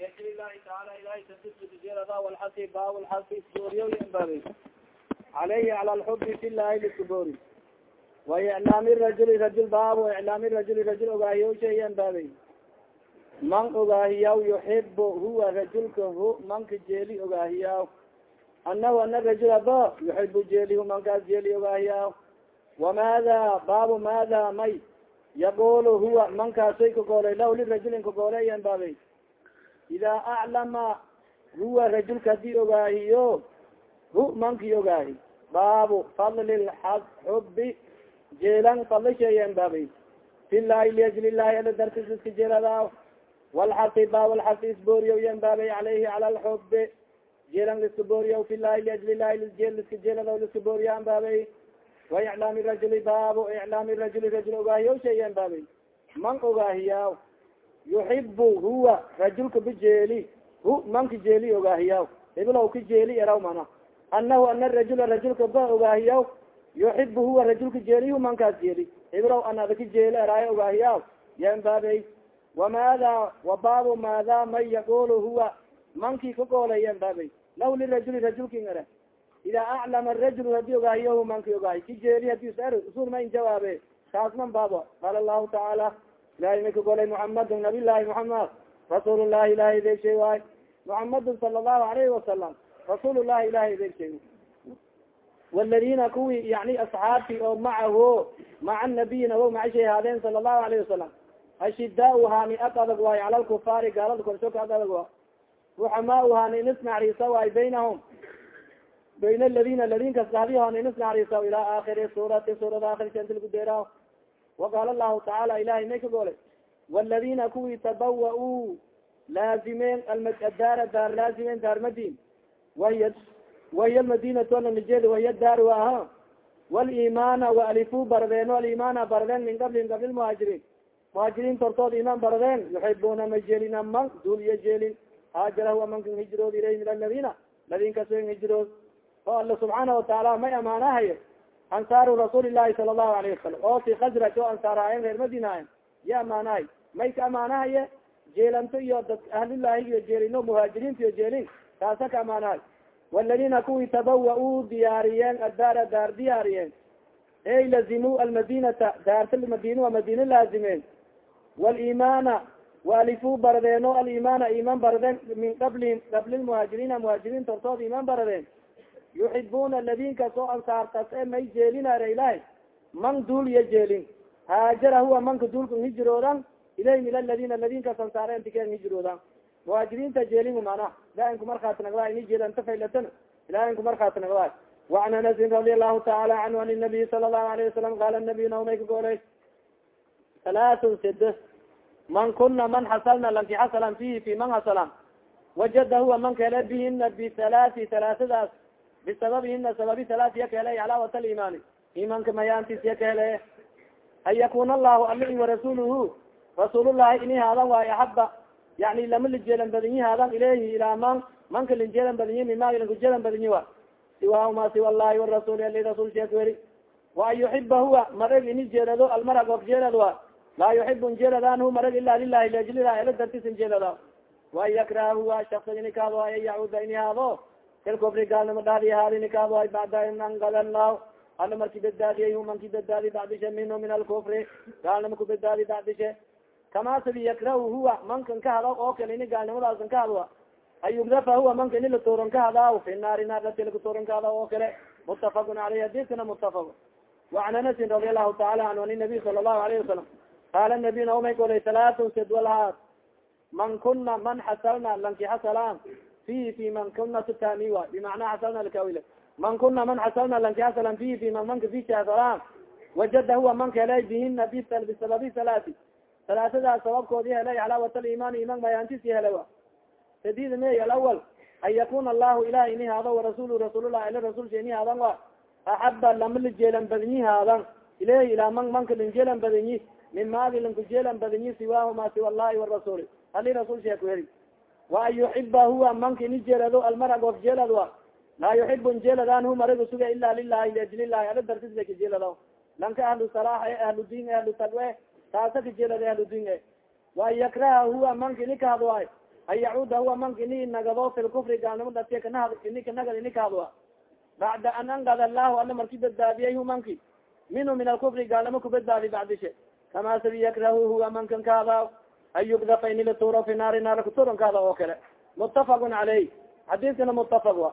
ilahi taala ilahay sadisjeelada walxasi baa lxasi isbooriyo yambabay alayhi cala lxubi fi lahi lisboori wa iclaami rajuli rajul baabo iclaami rajuli rajul ogaahiyaw yambabay man ogaahiyaw yuxibu huwa rajulka hu manka jeeli ogaahiyaw anahu ana rajula ba yuxibu jeelihu mankaas jeeli ogaahiyaw wamada baabu mada may yaqulu huwa mankaasay kagoolay lah lirajulin kagoolay yambabay ida aclama huwa rajulka haddii ogaahiyo hu manki ogaahi baabu fadli xubi jeelan fadlisheeyen baabay filahi liajli lahi ala dartis iska jeelada walxasi baab lxasi isbooriyo yen baabay alayhi cala lxubi jeelan liska booriyo filahi liajli lahi liska jeelada liska booriyan baabay wa iclaami rajuli baabu iclaami rajuli rajul ogaahiyo sheeyen baabay man ogaahiya yuxibu huwa rajulka bijeeli hu manka jeeli ogaahiyaw. Iblow ka jeeli eraw mana. Anahu ana rajula rajulka ba ogaahiyaw. Yuxibu huwa rajulka jeeli hu mankaas jeeli. Iblow anada ka jeeli eraayo ogaahiyaw. Yan baabey wamaada wabaabu maada man yaqulu huwa mankii ka goolay yan baabey law lirajuli rajulkin ere ida aclama rajul haddii ogaahiyo hu manki ogaahi ka jeeli haddii usul ma in jawaabe. Taasman baabo. Qaala allahu tacaala ilahay may ka golay muxamadu nabiy llahi muxamed rasuul llahi ilahay adeegshay waay muxamadu sala allahu alayhi wasalam rasuul llahi ilahay adeegshay waladina kuwi yani asxaabti oo macaho maca nabiyina wo macashay haadeen sala allahu alayhi wasalam ashidaa hani ad adag waay cala lkufaari gaalada korshoka ad adag wa ruxamaa hani inis naxriisa waay baynahum bayn aladina ladinkas dahdiho inis naxriisa ila aakiri suurati suurada akhirsantilgudeera waqaala lahu tacaala ilahay may ka goolay waladina kuwii tabawa-u laazimeen aladaara daar laazimeen daar madin wahiy wahiy almadinatu alanijeed wahiy daar aha walimana waalifuu baradeen alimana baradeen min qablihim qabli lmuhaajiriin muhaajiriin tortood iman baradeen yuxibuna ma jeelin man duul iyo jeelin haajarahu amankan hijrood ilayh min aladina ladinkaso hijrood oo alla subxaana watacaala may amaanahayo ansaaru rasuuli lahi sala allahu alayhi wasalam oo si khasraj oo ansaaraayen reer madinaayen ya amaanahay may ka amaanahaye jeelanto iyo dad ahlullahi iyo jeelino muhaajiriinta iyo jeelin taasa ka amaanahay waladina kuwii tabawa-u diyaariyeen addaara daar diyaariyeen ey lazimu almadinata daarta madina waa madina laazimeen walimana waalifuu baradeeno alimana iman baradeen min qablihim qabli lmuhaajiriina muhaajiriin tortood iman baradeen yuxibuna ladinkas oo ansaartas e may jeelinare ilahi man duul iyo jeelin haajara huwa manka duulka hijroodan ilayhim ila ladina ladinkas ansaaren tikeen hijroodan muhaajiriinta jeelin mana ilahinka markaati nagda ini jeelanta faylatan ilahinka markaati nagda وan anasin radi allahu taala canhu an nabiy sala الlahu alayه wasalam qaala nabiy naumay ka goolay halaaثun side man kuna man xasalna lanki xasalan fihi fi man xasalan wajada huwa man kele bihina bihalaaثi halaasadaas bisababihina sababi halaas ya kahele calaawat alimaani imanka mayaantis ya kahele an yakuna allahu ali warasuluhu rasuulullahi ini haadan waayo axaba yani lama lijeelan badinyi haadan ilehi ilaa man manka linjeelan badinyi mimalankujeelan badinyi wa siwaahuma siwa allahi warasuli ali rasul sheek weri wa an yuxiba huwa marag ini jeelado almarag of jeelad wa laa yuxibu njeeladan hu marag ila lilahi lajlilah ela dartis njeelada waan yakraha huwa shaksa ini kaado an yacuuda ini haado kalkofri gaalnimo dhaadi haadi nikaado ay bacda in angada lah ana marki badbaadiyay hu manki badbaadi bacdishe minhu min alkufri gaalnimo ku badbaadi bacdishe kama sidi yakrahu huwa mankan ka hada oo kale ini gaalnimadaasan ka hadwa an yugdafa huwa manka ini latuuran ka hadaa fi naari naarati lakatuuran ka hada oo kale mutafaqun aleyh hadiskana mutafaq wacan anasin radi allahu taala anhu an nabiy sala allahu alayhi wasalam qaala nabiy naomay golay talaatun sidwalhaad man kuna man xasalna lanki xasalaan fi fi man kuna sutami wa bimacnaa xasalna lakawile man kuna man xasalna lanki xasalan fi fi man manka fi xasalaan wajada huwa manka helay bihina bisababi salaati salaasadaas sababkoodi helay calaawat aliman iman mayaantisi helay wa sadid me alawal an yakuna allahu ilahi ini haadan warasulu rasuullah ila rasulsha ini haadan wa axaba lama lijeelan badinyi haadan ilahi ilaa man manka linjeelan badinyi min maadi lankujeelan badinyi siwaahuma siwa allahi warasuli ali rasul weri wa an yuxiba huwa manka ini jeelado almarag of jeelad wa laa yuxibu njeeladan hu maraga suga ila lilahi liajlilahi ala dartisla kajeelado lanka ahlu salaax e ahlu diin e ahlu talwe taasa kajeelad ahlu diin e wa an yakraha huwa manka ini kahadwaay an yacuuda huwa manka ini nagado fi lkufri gaalnimo dhatiya kanahad ini kanagad ini kahadwa bacda an angad allahu ala marki badbaadiyay hu manki. Minhu min alkufri gaalnimo kubadbaadi bacdishe kama sabi yakrahu huwa mankan kahada an yugdafa ini laturo fi naari naar kuturankaada oo kale mutafaq caleyh xadiiskana mutafaq wa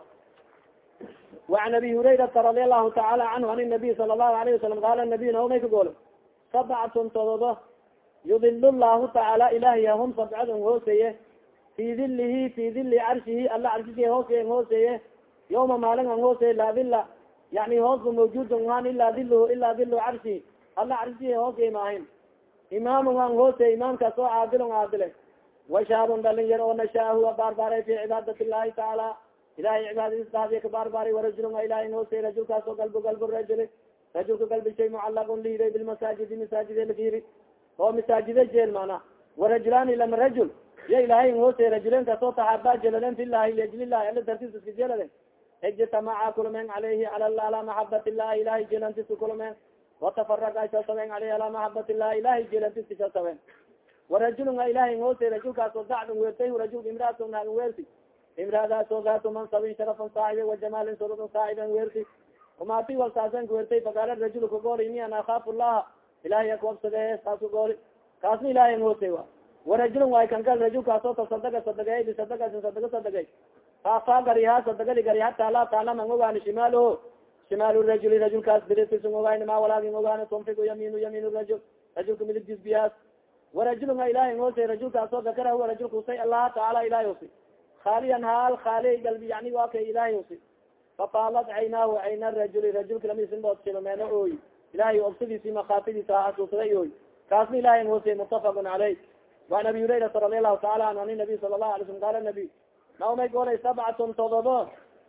وan abi hurayrata radi alahu taala canhu an nabiy sala lahu alayه wasalam qala nabiyna omay ka goolo sabcatun todobo yudil llahu tacaala ilahiya hum sabcad n hooseeye fi dilihi fi dili carshihi alla carshisi hooseye hooseeye yawma maalin an laa dila yani hoosba mawjud han ila diluhu ila dilu carshi alla carshisi hooseye maahin imaamun an hooseye imaamkaas oo caadilon caadile washaabun dhalin yar oo nashaahu baarbaaray fi cibaadat illahi tacaala ilahay cibaadadiis daadiya ka baarbaaray warajulun a ilahay hoosey rajulkaas oo galbu galbu rajuli. Rajulka galbishay mucalaqun liiday bilmasaajidi masaajide lakiri oo masaajida jeel mana warajulaani lama rajul. Ya ilahay hoosey rajulen ka soo taxaabaa jeladen filahi liajlilahi ala dartis iska jelade ijtamaca kulmeen alayhi ala maxabat illahi ilahay jelantiska kulmeen watafaraga shasaben aleyhi ala maxabat illahi ilahay jelantiska shasaben warajulun a ilahay hoosey rajulkaasoo dacdun weertay rajulka imraatun naagan weerti imraadaasoo daatu mansabin sharafan saaxibe wajamaalin surudun saaxiben weerti umati walsaasan kuwertay fakaala rajul kagool ini an akaafu llaha ilahay akuabsade saas kagooli kaasna ilahay hoosey wa warajulun waay kankal rajulkaasoo tasadaga sadagay bisadagasin sadaga sadagay faafaa gariha sadagadi gari hataa laa taclama ng ogaani shimaal rajuli rajulkaas biditisun ogaani ma walaagin ogaani tunfigu yaminu yamin rajul rajulka midigtis biyaas. Warajulun a ilahay hoosey rajulkaasoo dakara huwa rajulka usay allaha tacaala ilahay hosi haaliyan haal haali galbi yani waa kay ilahay hosi fafaalat caynaahu cayna rajuli rajulka lamisindood shilomeeno oy ilahay obsadiisi makaafadiisa xasuusaday oy kaasna ilahay hoosey mutafaqun caleyh وan abi hurayrata radi alahu taala anhu an nabiy sala lahu alay slm qala nabiy naomay golay sabcatun todobo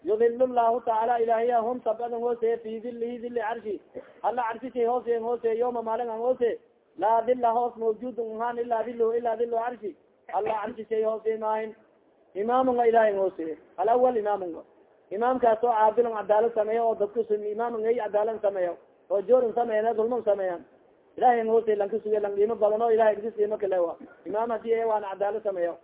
yudil llahu tacaala ilahiya hum sabcadan hooseye fi dilihi dili carshi alla carshisi hoosey hooseye yoma maalin an hoose laa dila hoos mawjudun han ila dilu ila dilu carshi alla carshishay hoosey maahin imaamunga ilahay hooseye alawal imaamunga imaamkaas oo caadilon cadaalad sameeya oo dadku imaamunga cadaalad sameeya oo joorin sameeyan dulman sameeyan ilahay hoosey lan kasuge lan qiimo badan o ilahay dis qiimo kale wa imaam haddii waana cadaalad sameeya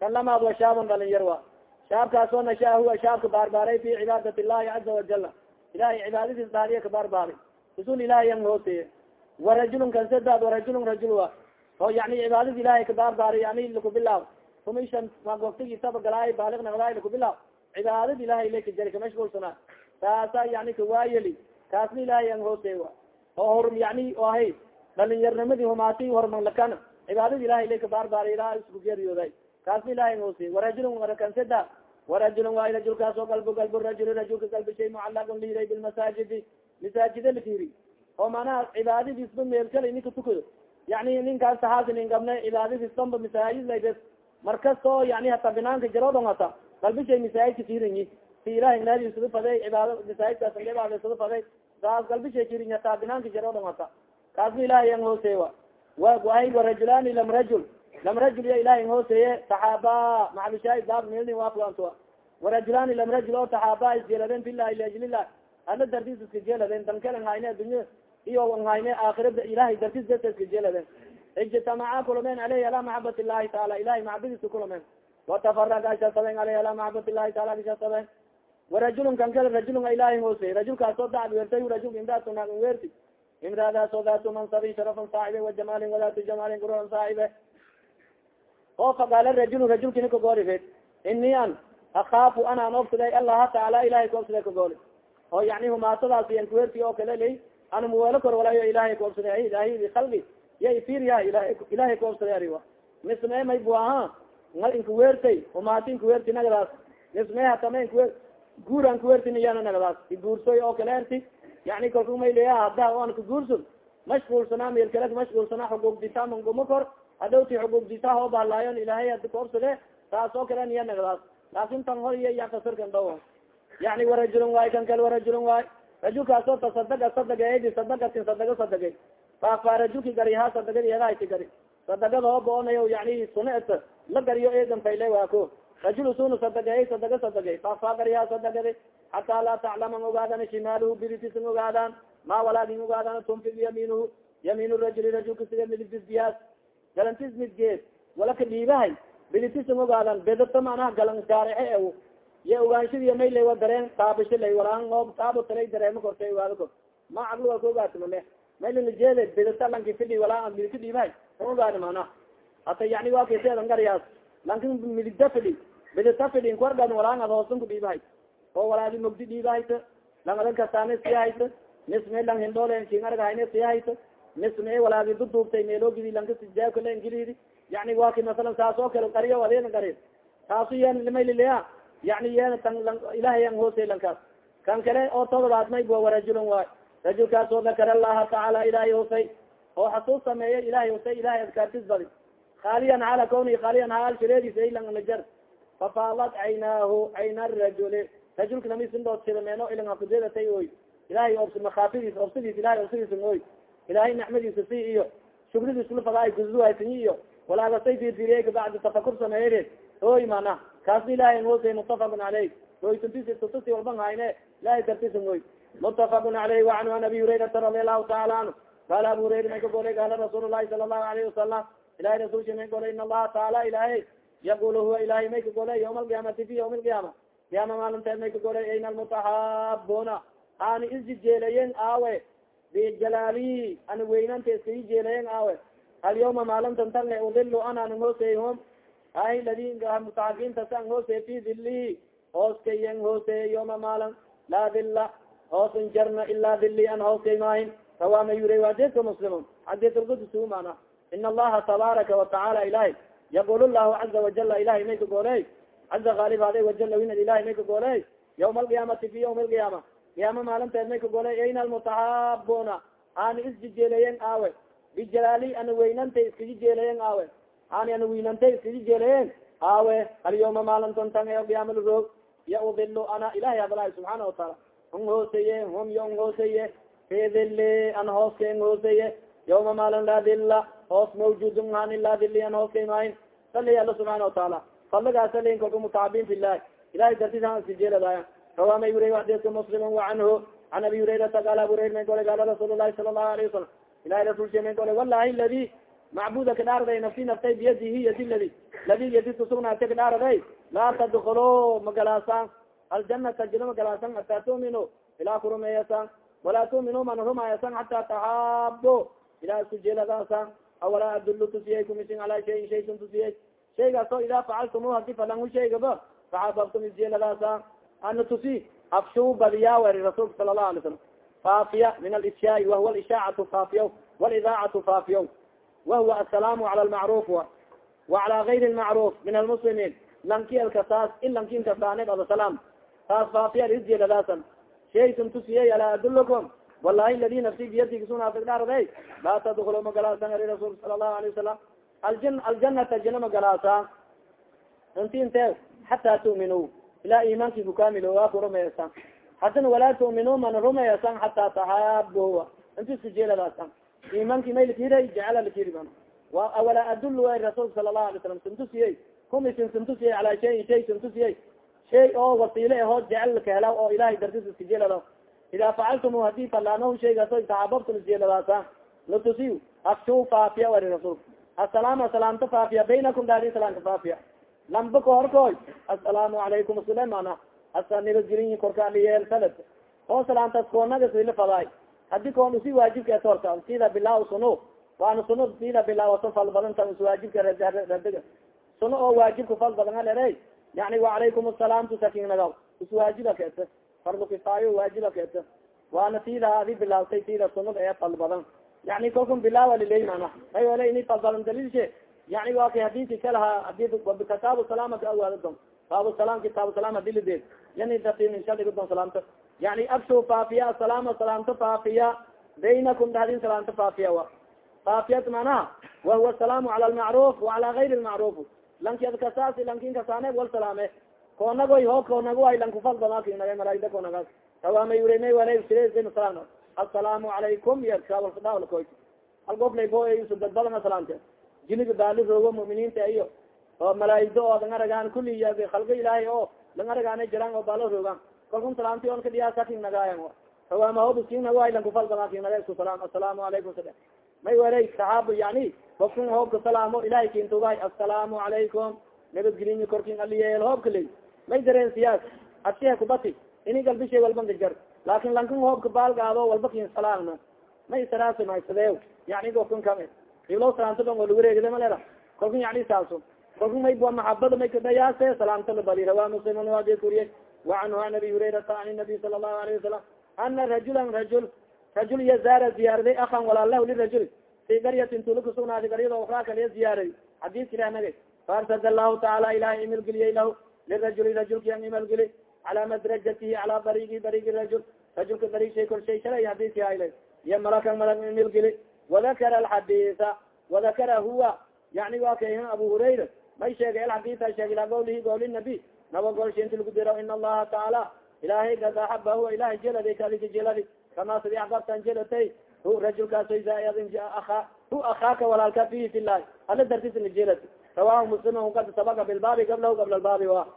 kan lamaad dhalin yar wa shaabkaas oo huwa shaabka baarbaaray fi cibaadat illahi caza wajala ilahay cibaadadiis daadiya ka baarbaaray usul ilahay an hooseye warajulun kan sadaad warajulun rajul wa oo yani cibaadada ilahay ka baarbaaray yani lakubilaab kumishan waktigiisaba galaay baaliq naqdaay lakubilaab cibaadad ilahay laka jari kamashgulsana taasa yani kawaayeli kaasna ilahay an hoosey wa oo hor yani ahay dhalinyarnimadii humaati horman lakana cibaadada ilahay laka baarbaaray ilaa isku geeriyooday kaasna ilahay hoosey warajulun warakansada warajulun waa rajulkaas oo galbo galbo rajul rajulka galbishay mucalaqun liiday bilmasaajidi masaajida lakiri oo manaha cibaadadiisba meel kale ninka tukado yani ninkaas tahaasi nin gabna cibaadadiis danba masaajid laybes markastoo yani hata binaanka jaroodon hata galbishay masaajidka kirinyi si ilahay naadisada faday cibaado masaajidkaas cibaadasada faday saas galbishay kirinyi hata binaanka jaroodon hata kaasna ilahay an hooseeya wahay warajulaani lam rajul lam rajul ya ilahay an hooseeye taxaaba maxalushaahid baab milni waakuantua warajulaani lam rajul oo taxaaba isjeeladeen filahi liajlilah ala dartis iska jeeladeen dankelen hayne addunya iyo an hayne aakhirada ilahay dartis desa iska jeeladeen ijtamaca kulameen aleyhi ala maxabat illahi taala ilahay maxabadiisa kulameen watafaraga shasaben aleyhi ala maxabat illahi taala bishasaben warajulun kan kale rajulun a ilahay hoosey rajulkaasoo dacd weertay rajul imraatu naagan weerti imraadaasoo daatu mansabi sharafan saaxibe wajamaalin wadaatu jamaalin guruan saaxibe oo faqaala rajulu rajulkini kagoolifed ini an akaafu anaan obsaday allaha taala ilahay kaobsaday kagooli oo yani humaasadaas yan kuweerti oo kale ley ana muweelo kor walayo ilahay kaobsaday ilahy kalbi ya ifirya ilahay kaobsaday ariwa misme may bu aha ngal inkuweertay humaati inkuweerti nagadaas. Misme hatama inkuwe guuran kuweertiniyana nagadaas. Iguursoy oo kale erti yani kalku may leya hada an kaguursun mashgulsanaa meel kale mashgulsanaa xuguugdita manguma kor hadhowti xuguugdita hoo bahalaayon ilahay hadi kaobsade taas oo kale niya nagadaas laakin tan hor iyo ya fasirkan dhaw yani warajulun waay kan kale warajulun waay rajulkaasoo tasadaga sadagaydi sadagatin sadaga sadagay faafa rajulki garihaa sadagadi edahayti gari sadagada oo boonayo yani sunet la gariyo eedan fayle waako rajul suna sadagay sadaga sadagay faafa garihaa sadagadi hataa laa taclaman ogaadan shimaaluhu biritisn ogaadaan ma walaagin ogaadaan tunfig yamiinuhu yamiin rajuli rajulka sida midigtis galantis midgeed walaka dhiibahay. Biditisan ogaadan bedata manaha galan gaarixe e ya ogaanshadiiy may lay wa dareen taabasho lay walaan oo taabo talay dareemo korta ogaado kor ma caqli waa ka ogaati male maylalajeeda bedata lanki fidhi walaa midika dhiibahay. Ma ogaani mana hata yani waa kaseedan garayaas lankin midigta fidhi bedata fidhi inkuargan walaan ad hoosan ku dhiibahay. Oo walaadi mogdi dhiibahayta lang adan kastaane siyahayta nis me lang hindhoole king argahayne siyahayta nis me walaadi duduubtay meelogidi lankasijaakale ingilidi yani waa ki masalan saas oo kale qariyo adeena qari taasu yen limaylileya yani yen tan ilahay an hoosay lankaas kan kale oo todobaad may bua warajulun waay. Rajulkaas oo dakar allaha tacaala ilahay hoosay oo xasuus sameeya ilahay hoosay ilahay adkaartis badi haaliyan hala kawni haaliyan haal shireedis aylan najar fafaalat caynaahu cayna rajuli. Rajulka namisindoodsadameeno ilan hakudedatay oy ilahay obs makaafidis obsidiis ilahay obsidiis oy ilahay nicmadiisa si iyo shugridiis lafadaay gududuhaysiyi iyo walaagasay firfiriye kabacdi tafakur sameeyade oy mana kaasna ilahay hoosay mutafaqun caleyh oytuntisitutusi walban hayne ilahay kartisan oy mutafaqun caleyh wacanhu an abi hurayrata radi allahu taala canhu qaala abu hurayra may ka golay qaala rasuul sala allahu alayhi wasalam ilahay rasulsha may golay in allaha taala ilahay yaqul huwa ilahay may ka golay yawma alqiyaamati fi yawmi alqiyaama qiyaama maalinteed may ka golay ayna almutaxaabuna ani isjijeelayen aawe bijalaali ana weynanta iskayi jeelayen aawe alyawma maalintan tanle udilu anaan hoosey hom ay ladi mutaxabiinta san hoosey fi dili hooskayen hoosey yoma maalin laa dila hoosan jarna ilaa dili an hooskay maahin rawaama yure waadedka muslimun xadisulqudusumana in allaha tabaaraka watacaala ilahi yaqul lahu caza wajala ilahay may ka gooley caza kaalib ade wajala winad ilahay may ka gooley yawma alqiyaamati fi yawmi alqiyaama qiyaama maalinteed may ka golay ayna almutaxaabuna ani isjijeelayen aawe. Bijalaali ana weynantay iskaji jeelayen aawe. Ani ana weynantay iskaji jeelayen aawe. Alyawma maalinton tan ee qiyaama laroog ya udilo ana ilahay hadlahay subxaana wataala n hooseye hum yo n hooseye fidili an hooska n hooseye yawma maalin laa dila hoos mawjudun hani laa dili an hooskay maahin. Sali alla subxaana wataala fadligaas salin kolka mutacabiin filahi ilahay dartisan iska jeeladaya rawa may wuriy adska muslim wacanhu an abi hurayrata qaal abu hurayra may gole qaala rasuul lahi sala allahu alayه wasalam ilahi rasulsha may gole walahi ladi macbuda kadhaaraday nafsi naftay biyadihi yadi ladi ladi yadi kusugnaata kadhaaraday laa tadkulo magalaasan aljanata jino magalaasan hataa tuminu ilaa kurumeeyasan walaa tuminu man rumayasan hataa taxaabo ilaa isku jeeladaasan awalaa adulu tusiyay kumisin alaa shayin shaysun tusiyay shaygaasoo idaa facaltumu hadi falangu shaygaba taxaababtum isjeeladaasan ana tusi afshu badiyaa weri rasuulka sala lahu alay salam faafiya min alishyaai wahuwa lishaacatu faafiya walidaacatu faafiya wahuwa asalaamu cala almacruuf wa wacala gayri lmacruuf min almuslimiin lankielka taas in lankinka saanib adasalaam taas faafiya isjeeladaasan shaysun tusiyey alaa adulakum walahi ladi nafsi biyadi kasunaasagdhaarday laa tadkulu magalaasan ari rasuulka sala allahu alayه wasalam aljan aljanata jina magalaasa inti inte xataa tu'minu ilaa imaanki kukamilo waa ku rumaysan hadana walaa tu'minu mana rumaysan hataa taxaaboa inti iska jeeladaasan imaanki may lakira jecela lakiri ban wa awala adul way rasuulka sala lahu alay salam sintusiyey kumisin sintusiyey calaa shayin shay sintusiyey shay oo wasiile ahoo jecel lakahela oo ilahay dartis iska jeelada idaa facaltum haddii falaanahu shaygaaso taxaababtum isjeeladaasa latusiy afshu faafiya wari rasuulka asalaama salaamta faafiya baynakum daadi salaamka faafiya lamba ka horkoy asalaamu calaykum sulemana asa nibadgelin korka aliyeel salad oo salaamtas koonaga sila fadaay haddii koon usi waajibka etorta sida bilaa suno waana suno sida bilaawato fal badanta waajibka suno oo waajibka fal badan alere yani wacalaykum asalaam tusakinnaga us waajiba kaeta fardu kifaayo waajiba kaeta waana sida adi bilaawtay sida sunada ee fal badan. Yani kolkun bilaawa liley mana. Ayole ini fal badan daliilshe yani wa kay hadinki kalaha kitaabu salaam ka awaado don baabu salaam kitaabu salaam haddii lideed yani datin shadhiga don salaamta yani abshu faafiya asalaama salaamta faafiya baynakum dahdin salaamta faafiya wa faafiyat manaha wahuwa asalaamu cala almacruuf wacala gayri lmacruuf lanki adkasaasi lankin kasaane wal salaame koonagoy ho koonago ay lankufalbamakinnaga malaagda koonagas tawaamay urenay wala salam assalaamu calaykum yawalkadhaawlkoy halgoflaybo dad badan salaamte jiniga baali roogo muminiinta iyo oo malaaigdo oo lang aragaan kuli halga ilaahay oo lang aragaana jiraan oo baalo roogaan. Kalkun salaamti on kadiyaasaking nagaayan hawaamahobsking nago lan kufalbamaking naga isku salaam assalaamu calaykum sa may welay saxaabo yani kofkun hoobka salaamo ilahay kintugahay assalaamu calaykum nabadgeliy korkin aliyeel hoobka ley may dareen siyaas adsiha kubati ini galbishay walban gajar laakin lankan hoobka baalgaado walba kin salaamna may saraasa maysade yani dokun kame iblo salaamta dhan wala wareegda malera kolkan yani saaso kolka may bua maxabada may kadhayaase salaamta labali rawa muslimun wadi kuriye wacanhu an abi hurayrata an nabiy sala allahu alayhi wasalam ana rajulan rajul rajul yazaara ziyaaraday akan walaalah lirajul. Fi garyatin tula kusugnaadi garyado ukraa kaliya ziyaaradi xadiiska ilah nagay faarsad allahu taala ilahay imalgeliyey lahu lirajuli rajulki an imalgeli cala madrajatihi cala darigi darigi rajul rajulka darig shay korshay shalay hadiiski hayla iyo malakan malag imalgeli wadakara alxadiisa wadakara huwa yani wa kay abu hurayra may sheegay alxadiisa sheeg ilaa gawlihi gawli nabi naba golsha inti lagu diro in allaha tacaala ilahay kad axaba huwa ilahay jeladi kalika jeladi kama sidi axbabtan jelatay hu rajulkaas aa hu akaaka walaalka fihi fi llahi ala dartisna jelad rawahu muslim kad sabaka bilbaabi qablahu qabla lbaabi wa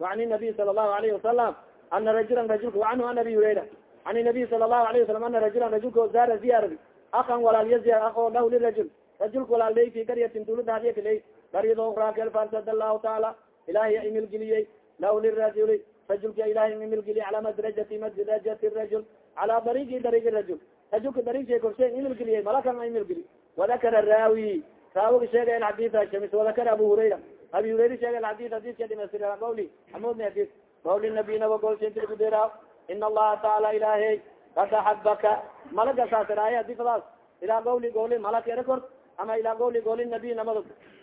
وan nabiy sala الlahu alayhi wasalam ana rajula rajulka anhu an abi hurayra an nabiy sala الlahu alayه wasalam ana rajula rajulka zaara ziyaradi akan walaalya ziyar ako lahu lirajul rajulka walaalday fi garyatin dulada hadyakaley garyado rakel farsad allahu taala ilahay imilgeliyey lahu lirajuli rajulka ilahay imilgeliye cala madrajati madrajati rajul cala darigi darigi rajul rajulka darig korshe imilgeliyey malakan imilgeli wadakara raawi raawiga sheegay alxadida shamis wadakara abu hurayra abi hurayra sheegay alxadid hadidka dhimastir gawli amudni hadid gawli nabina wagolsentikuderaa in allaha taala ilahay kad axabaka malaga saasiraaya hadi fadaas ilaa gawli gawli malak era kor ama ilaa gawli gawli nabiy namada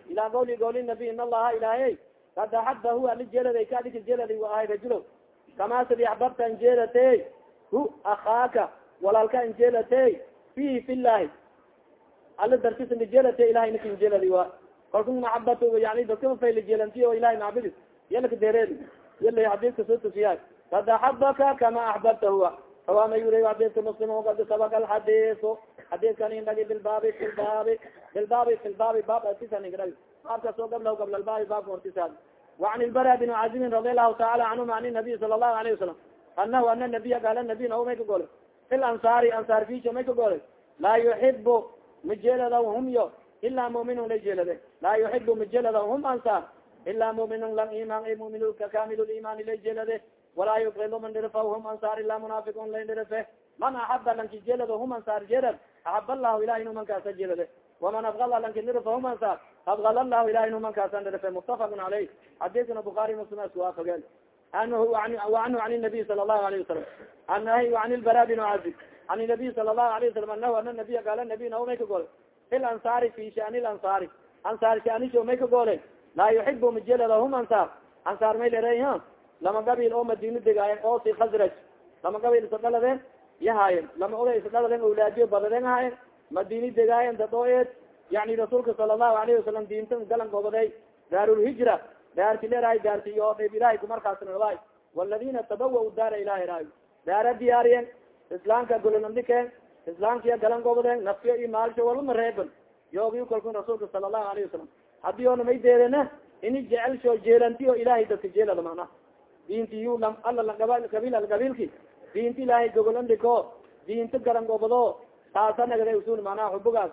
ilaa gawli gawli nabiy in allaha ilahay kad axaba hu ali jeeladay kadika jeelada wa ahay rajulo kama sidi axbabta anjeelatey hu akaaka walaalka anjeelatey fihi fi llahi ala dartis najeelate ilahay naka injeeladi wa kalku maxabat yani dadkaba faylajeelanti o ilahay macbudis yalaka dereed yala xadiiska soo tusiya kad axabaka kama axbabta huwa rawa mayuri xadiiska muslim kad sabaka alxadiisu xadiiskan indhagi bilbaabi fi lbaabi bilbaabi fi lbaabi baab artisan indhagi baabkaas oo gabla gabla lbaabi baabka hortisaad وعn الbra بن cazimin رadi الlahu taala canهuma an النabiy sala الlahu عlaه وasalam anahu ana nabiya gaala nabiy nao may ka golay fi lansaari ansaar fisha may ka golay laa yuxib majelada hum yo ilaa muminun la jelade laa yuxib majelada hum ansaar ilaa muminun lang iman mumin kamil iman la jelade walaa yubridu man dhirfa hum ansaar ila munaafiqun lain dhirfe man axaba lanki jelad hum ansaar jelad axab allahu ilahi nu man kaasa jelade waman abgala lanki dhirfa hum ansaar abgala allahu ilahi nu man kaasa dhirfe muttafaqun alayh. Xadiskana bukaari muslim iswaafageen anhu anhu an nabiy sala allahu alayh wasalam annahy an ilbara bin azib an nabiy sala allahu alayh wasalam anahu ana nabiya gaala nabiy naw ka gole fi lansaari fi shani lansaari ansaar shaanisho may ka gole laa yuxibu majelada hum ansaar ansaar may lereey ha? lama gabil oo madina degaayen oo si khasraj lama gabil isa dhaladeen yahaayen lama oda isa dhaladeen awlaadiyo badadeen ahaayen madini degaayen dadooed yani rasuulka sala allahu alayhi wasalam diinta galan goboday. Daarulhijra daarti leerahay daarti iyo dhib ilahay kumarkaas noolaay waladina tabawau daara ilaahi raay. Daara diyaariyen islaamka golinamdikeen islaamkiya galan gobodeen nafsiyo iyo maalsho walba mareeban yoogiy kalkun rasuulka sala allahu alayhi wasalam haddii oona may deedena ini jecelshoo jeelanti o ilahay dadka jeelada macnaha diinti yu alla gabil gabilki diinta ilahay gogolandhiko diinta garan gobodo taasa nagada usun manaa xubugaas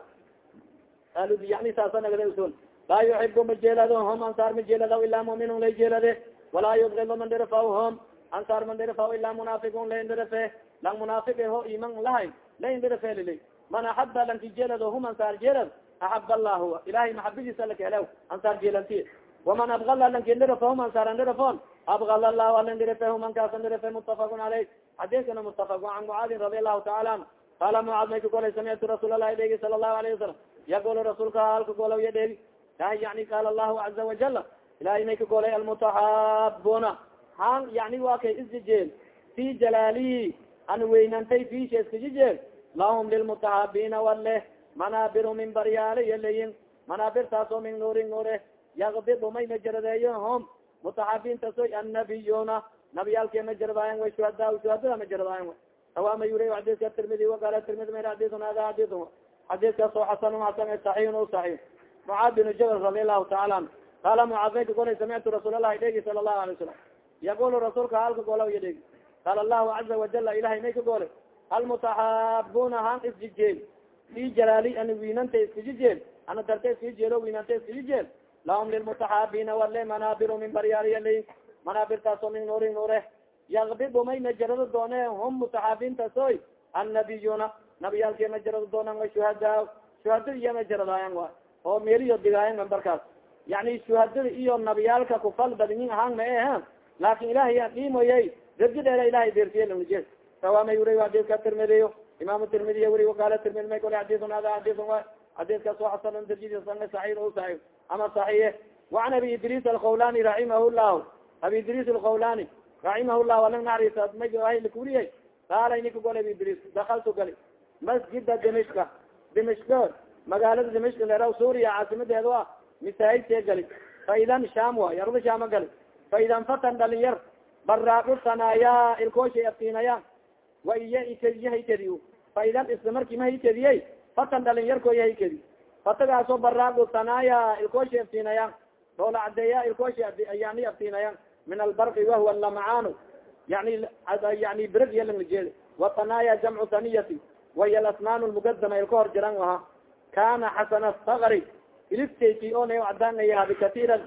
yani taasa nagada usun laa yuxibu majeelado hom ansaar majeeladaw ilaa muminun lay jeelade. Walaa yudkilu man dhirfaw hom ansaar man dhirfaw ilaa munaafiqun lain dhirafe lang munaafiq ho iman lahayn lain dhirafe lili. Man axaba lanki jeelado hum ansaar jeelad axab allah ilahay maxabadiisa lakahelaw ansaar jeelanti waman abgala lanki dhirafa hum ansaar an abgala allahu alin dhirafe hum ankaasan dhirafe mutafaqun caleyh xadiskana mutafaq an mucaadin radi allahu taala anhu qaala mucaad may ka golay samictu rasuul allahi dheegi sala allahu alayhi wasalam yagolo rasuulka halka golaw ya dheegi yani qaala allahu caza wajala ilahay may ka golay almutaxaabuna han yani waa kay isjijeel fi jalaalihi an weynantay fisha iskajijeel lahum lilmutaxaabiina waleh manaabiru min baryaale yalayin manaabirtaasoo min nuurin nuure yakbidu may majaradeeyo hom mutaxaabiintasoy annabiyuna nabiyaalke majaradaayan way shuhada shuhadada majaradaayan awama yuri xadiska tirmidi waqala tirmidi mer xadisun hada xadisun xadiskaas oo xasan xasan saxiixun o saxiix mucaad bin jabal radi allahu taala anhu qaala mucaad may ka golay samictu rasuul allahi dhegi sala allahu alay wasalam yaqulu rasuulka halka gola ya dhegi qaala allahu caza wajala ilahay may ka golay almutaxaabuna han isjijeel fi jalaali ana wiinanta iskajijeel ana darta iskajijeel o wiinanta iskajijeel lahum lilmutaxaabina wale manaabiru min baryaryali manaabirtaaso min nuuri nuure yakbidu may najarado doone hum mutaxaabintasoy annabiyuna nabiyaalki najarado doonan wa shuhadaa shuhadada iya najaradaayan wa oo meeliyo digaayan membarkaas yani shuhadada iyo nabiyaalka kufal badinin ahaan ma ehe laakin ilahay a dhimoyey derji dheera ilahay deersiye sawamay wuri adidka tirmidiyo imam tirmidiy wuri wakala tirmidi may kole adidun ada adidun wa adidkaas o xasan derjidisana saxiix o saxiix ama saxiixe waan abi idris alqawlani raximah llahu abi idris alqawlani raximah llah alang naxariisa maylkuriyay qaala inika gol abi idris dakaltu gali masjida dimishka dimishka magaalada dimishka leraw suuriya caasimadeeda a misaahidtee gali fa idan sham way arda shama gali fa idan fatan dhalin yar sanaaya ilkooshay aftiinaya wa iya ikadiya haykadiyo fa idan isla markii ma haykadiyey fatan dhalin yarkooya haykadi fatagaasoo baraaqu sanaaya ilkooshay aftiinaya doola cadeeya ilkoosha yani aftiinaya min albarqi wahuwa lamcaanu yani yani birg yalangjeed watanaya jamcu taniyati waya alasnaan lmugadama ilka hor jiran aha kana xasana sakri iliftayki o na cadaanayahadi katiira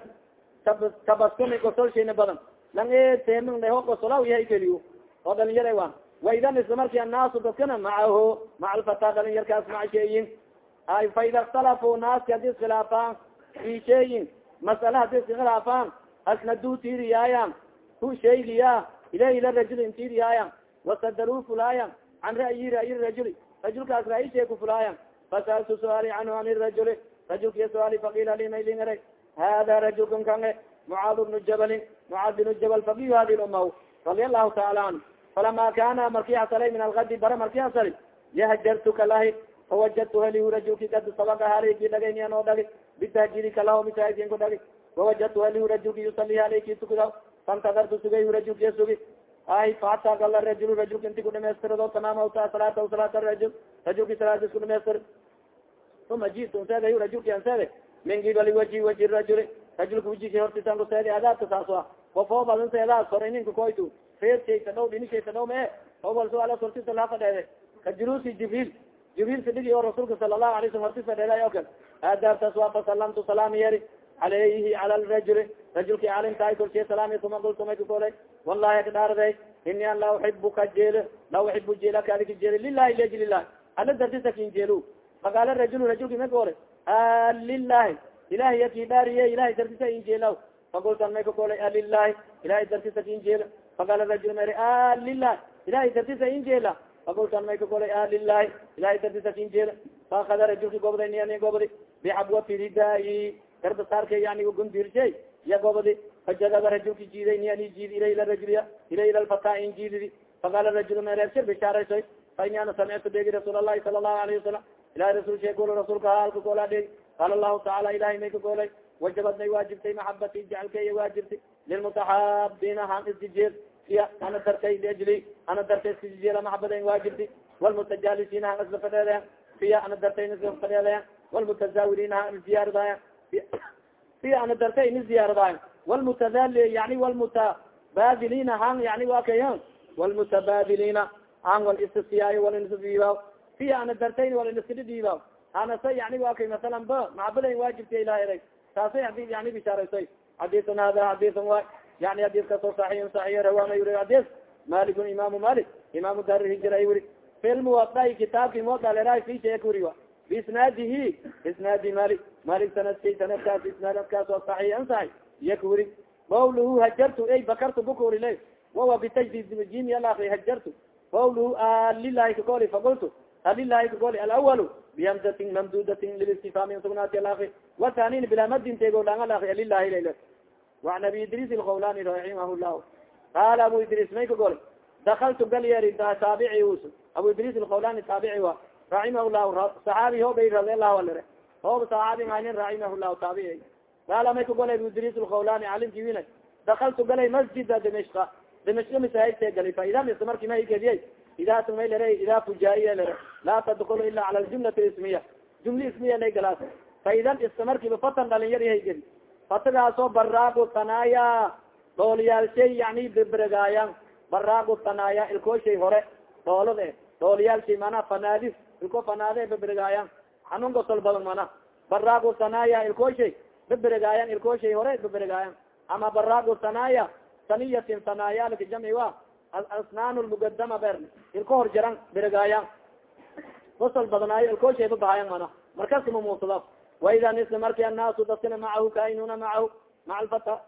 tabasumi gosolshayna badan. Lang temin leho gosolaw yahay keliyo oo dhalinyara waan. Waidan isla marki annaasu dadkana macaho maca alfata dhalinyarkaas maca sheeyin ay fa ida ikhtalafu naaski haddii iskhilaafaan fi sheeyin masala haddii iska khilaafaan asnaduu tiiriyaayan hu shaygiya ilah ila rajul intiiriyaayan wasadaruu fulaayan can ra'yi ra'yi rajuli rajulkaas ra'yi shee ku fulaayan fasaltu suaali canhu an rajuli rajulkiya suaali faqila limaylingara hada rajulkan kange mucaad bnu jabalin mucaad binu jabal faqiyu hadi lumma radia allahu taala anhu falama kana markii hasalay min algadi bara markii hasali yahajartuka lahi fawajadtu helihu rajulki kad sabaga haliki dhagayniyan oo dhagi bitahjirika laho misaidin ku dhagi wawajadtu helihu yusali haliki tukida fantadartu sugayhu rajulkiya sugi ay faata gala rajul rajulka inti ku dhamaystirado tamaamta salaata salaata rajul rajulki salaada isku dhamaystir uma jitu nseeday rajulki anseede min gibali waji waji rajuli rajulka wajiki hortisan kuseedi adaabka saas a kofoobadan seedaas hore ninka koytu reerkaysa dhow dhinikaysa dhow mee obal suaal hortisa laa fadheede ka julusi jibril jibril sidhigi oo rasuulka sala allahu alay slam horti fadheeday o kale aadaabtaas waa fasalamtu salaam yeeri alayhi cala rajuli rajulki calimtahay korsiye salaami uma kultu may kakolay wallahi kadhaarday ini an la uxibuka jeel la uxibu jeelaka adika jeel lilahi leji lilahi ala dartisa kin jeelu faqaala rajul rajulki may kaolay lilahi ilahi yaki dhaariye ilahay dartisa in jeelaw fakultan may kakolay alilahi ilahay dartisa kin jeela faqaala rajul mari lilahi ilahay dartisa in jeela fakultan may kakolay lilahi ilahay dartisa kin jeela faakada rajulki gobday niani gobdi bixabwati ridaayi garbasaarka yani gundirshay iya gobdi fajadaba rajulki jiiday niani jiid ila ila rajulya ila ila lfata in jiididi faqaala rajul mereebshir bishaaraysoy fa ini ana samictu degi rasuul allahi sala allahu alayhi wasalam ilahi rasul shee kul rasuulka halka goola dheegi qaala allahu taala ilahay may ka goolay wajabad may waajibtay maxabati jacalkaya waajibtay lilmutaxaabina han isjijeed iya ana dartay liajli ana dartay isjijeela maxabadayn waajibti walmutajaalisiina han isla fadheedayan fiya ana dartay isla fadheedayan walmutazaawiriina han isziyaaradayan fiya ana dartay ini ziyaaradayan walmutadal yani walmutabadiliina han yani wa kaya walmutabadiliina han wal istisiyaayo wal insdiiba fiya ana dartayn wal inskadhidiiba anasa yani wa kay masalan ba maxabadayn waajibta ilaha eray taasay haddii yani bishaaraysay xadiiun hada xadiiun wa yani xadiiskaasoo saxiixun saxiix rawaama yuri xadiis malikun imaamu malik imaamu ay wuri filmuwaday kitaabki muwadaleraay fi shee kuri wa biisnaadihi isnaadi malik malik sanadki sanadkaas isnaadkaas oo saxiixan saxi iya kuri qawluhu hajartu ey bakartu bukuri le wawa bitajdid jimi alakri hajartu. Qawluhu alilahi kakoli fakultu alilahi kakoli alawalu bihmzatin mamdudatin lilistifami sugnaati alakri watanin bilamadin tegolang alakri alilahi layl waan abi idris alqawlani raximah llahu qaala abu idris may kagol dakaltu galyeri taabici us abu idris alqawlani taabici wa raximah llahu saxaabi hoobay radi allahu alere hoob saxaabi aynin raximah llahu taabici qaala may kagolay abu idris alqawlani calimki wina dakaltu galay masjida dimishka dimishka masaajidtee gali fa ida mis marki maigediyay idaa may lere idaa fujaiya lere laa tadkulu ila cala ljumlati ismiya jumli ismiya lay galaas fa idan iska markiiba fatan dhalinyar yahaygedi fatagaasoo baraagu tanaaya dhooliyaalshay yani beberegaayan baraagu tanaaya ilkooshay hore dhoolad e dhooliyaalshay mana fanaadis ilko fanaade beberegaayan xanuun gosol badan mana. Baraagu tanaaya ilkooshay beberegaayan ilkooshay hore beberegaayan ama baraagu sanaya saniyatin sanayaalka jamci wa asnaan lmugadama ber ilka hor jaran beregaayan basal badnaayo ilkooshay babahaayan mana markas mumuusada waida nisa marki anaasu daskana macahu kainuna macahu maca lfata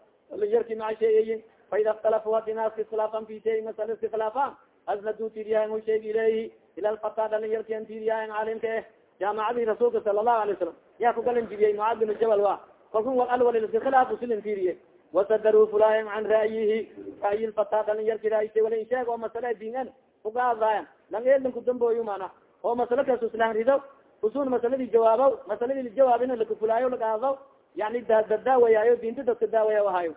yarki maca sheeyeyin faida اkhtalafu hadi naaska iskhilaafan fi shay masala iskhilaafan asnadu tiiriyahan o shayga ilayhi ila lfata dhalin yarki an tiiriyahan caalimka eh jaamacadii rasuulka sala lahu alay wasalam yaa kugalanjiriye mucaad bin jabal wa kalkun wa alwal iska khilaafu silan tiiriye wasadaru fulayan can ra'yihi ra'yi lfata dhalin yarki ra'yisha wala insheeg oo masala diin an kugaadaayan lang eelan kudambooyo mana oo masalo usun masaladii jawaabo masaladii lajawaabin lakafulaayo lagaado yani dadaawayayo diinta dadka daawaya ahayo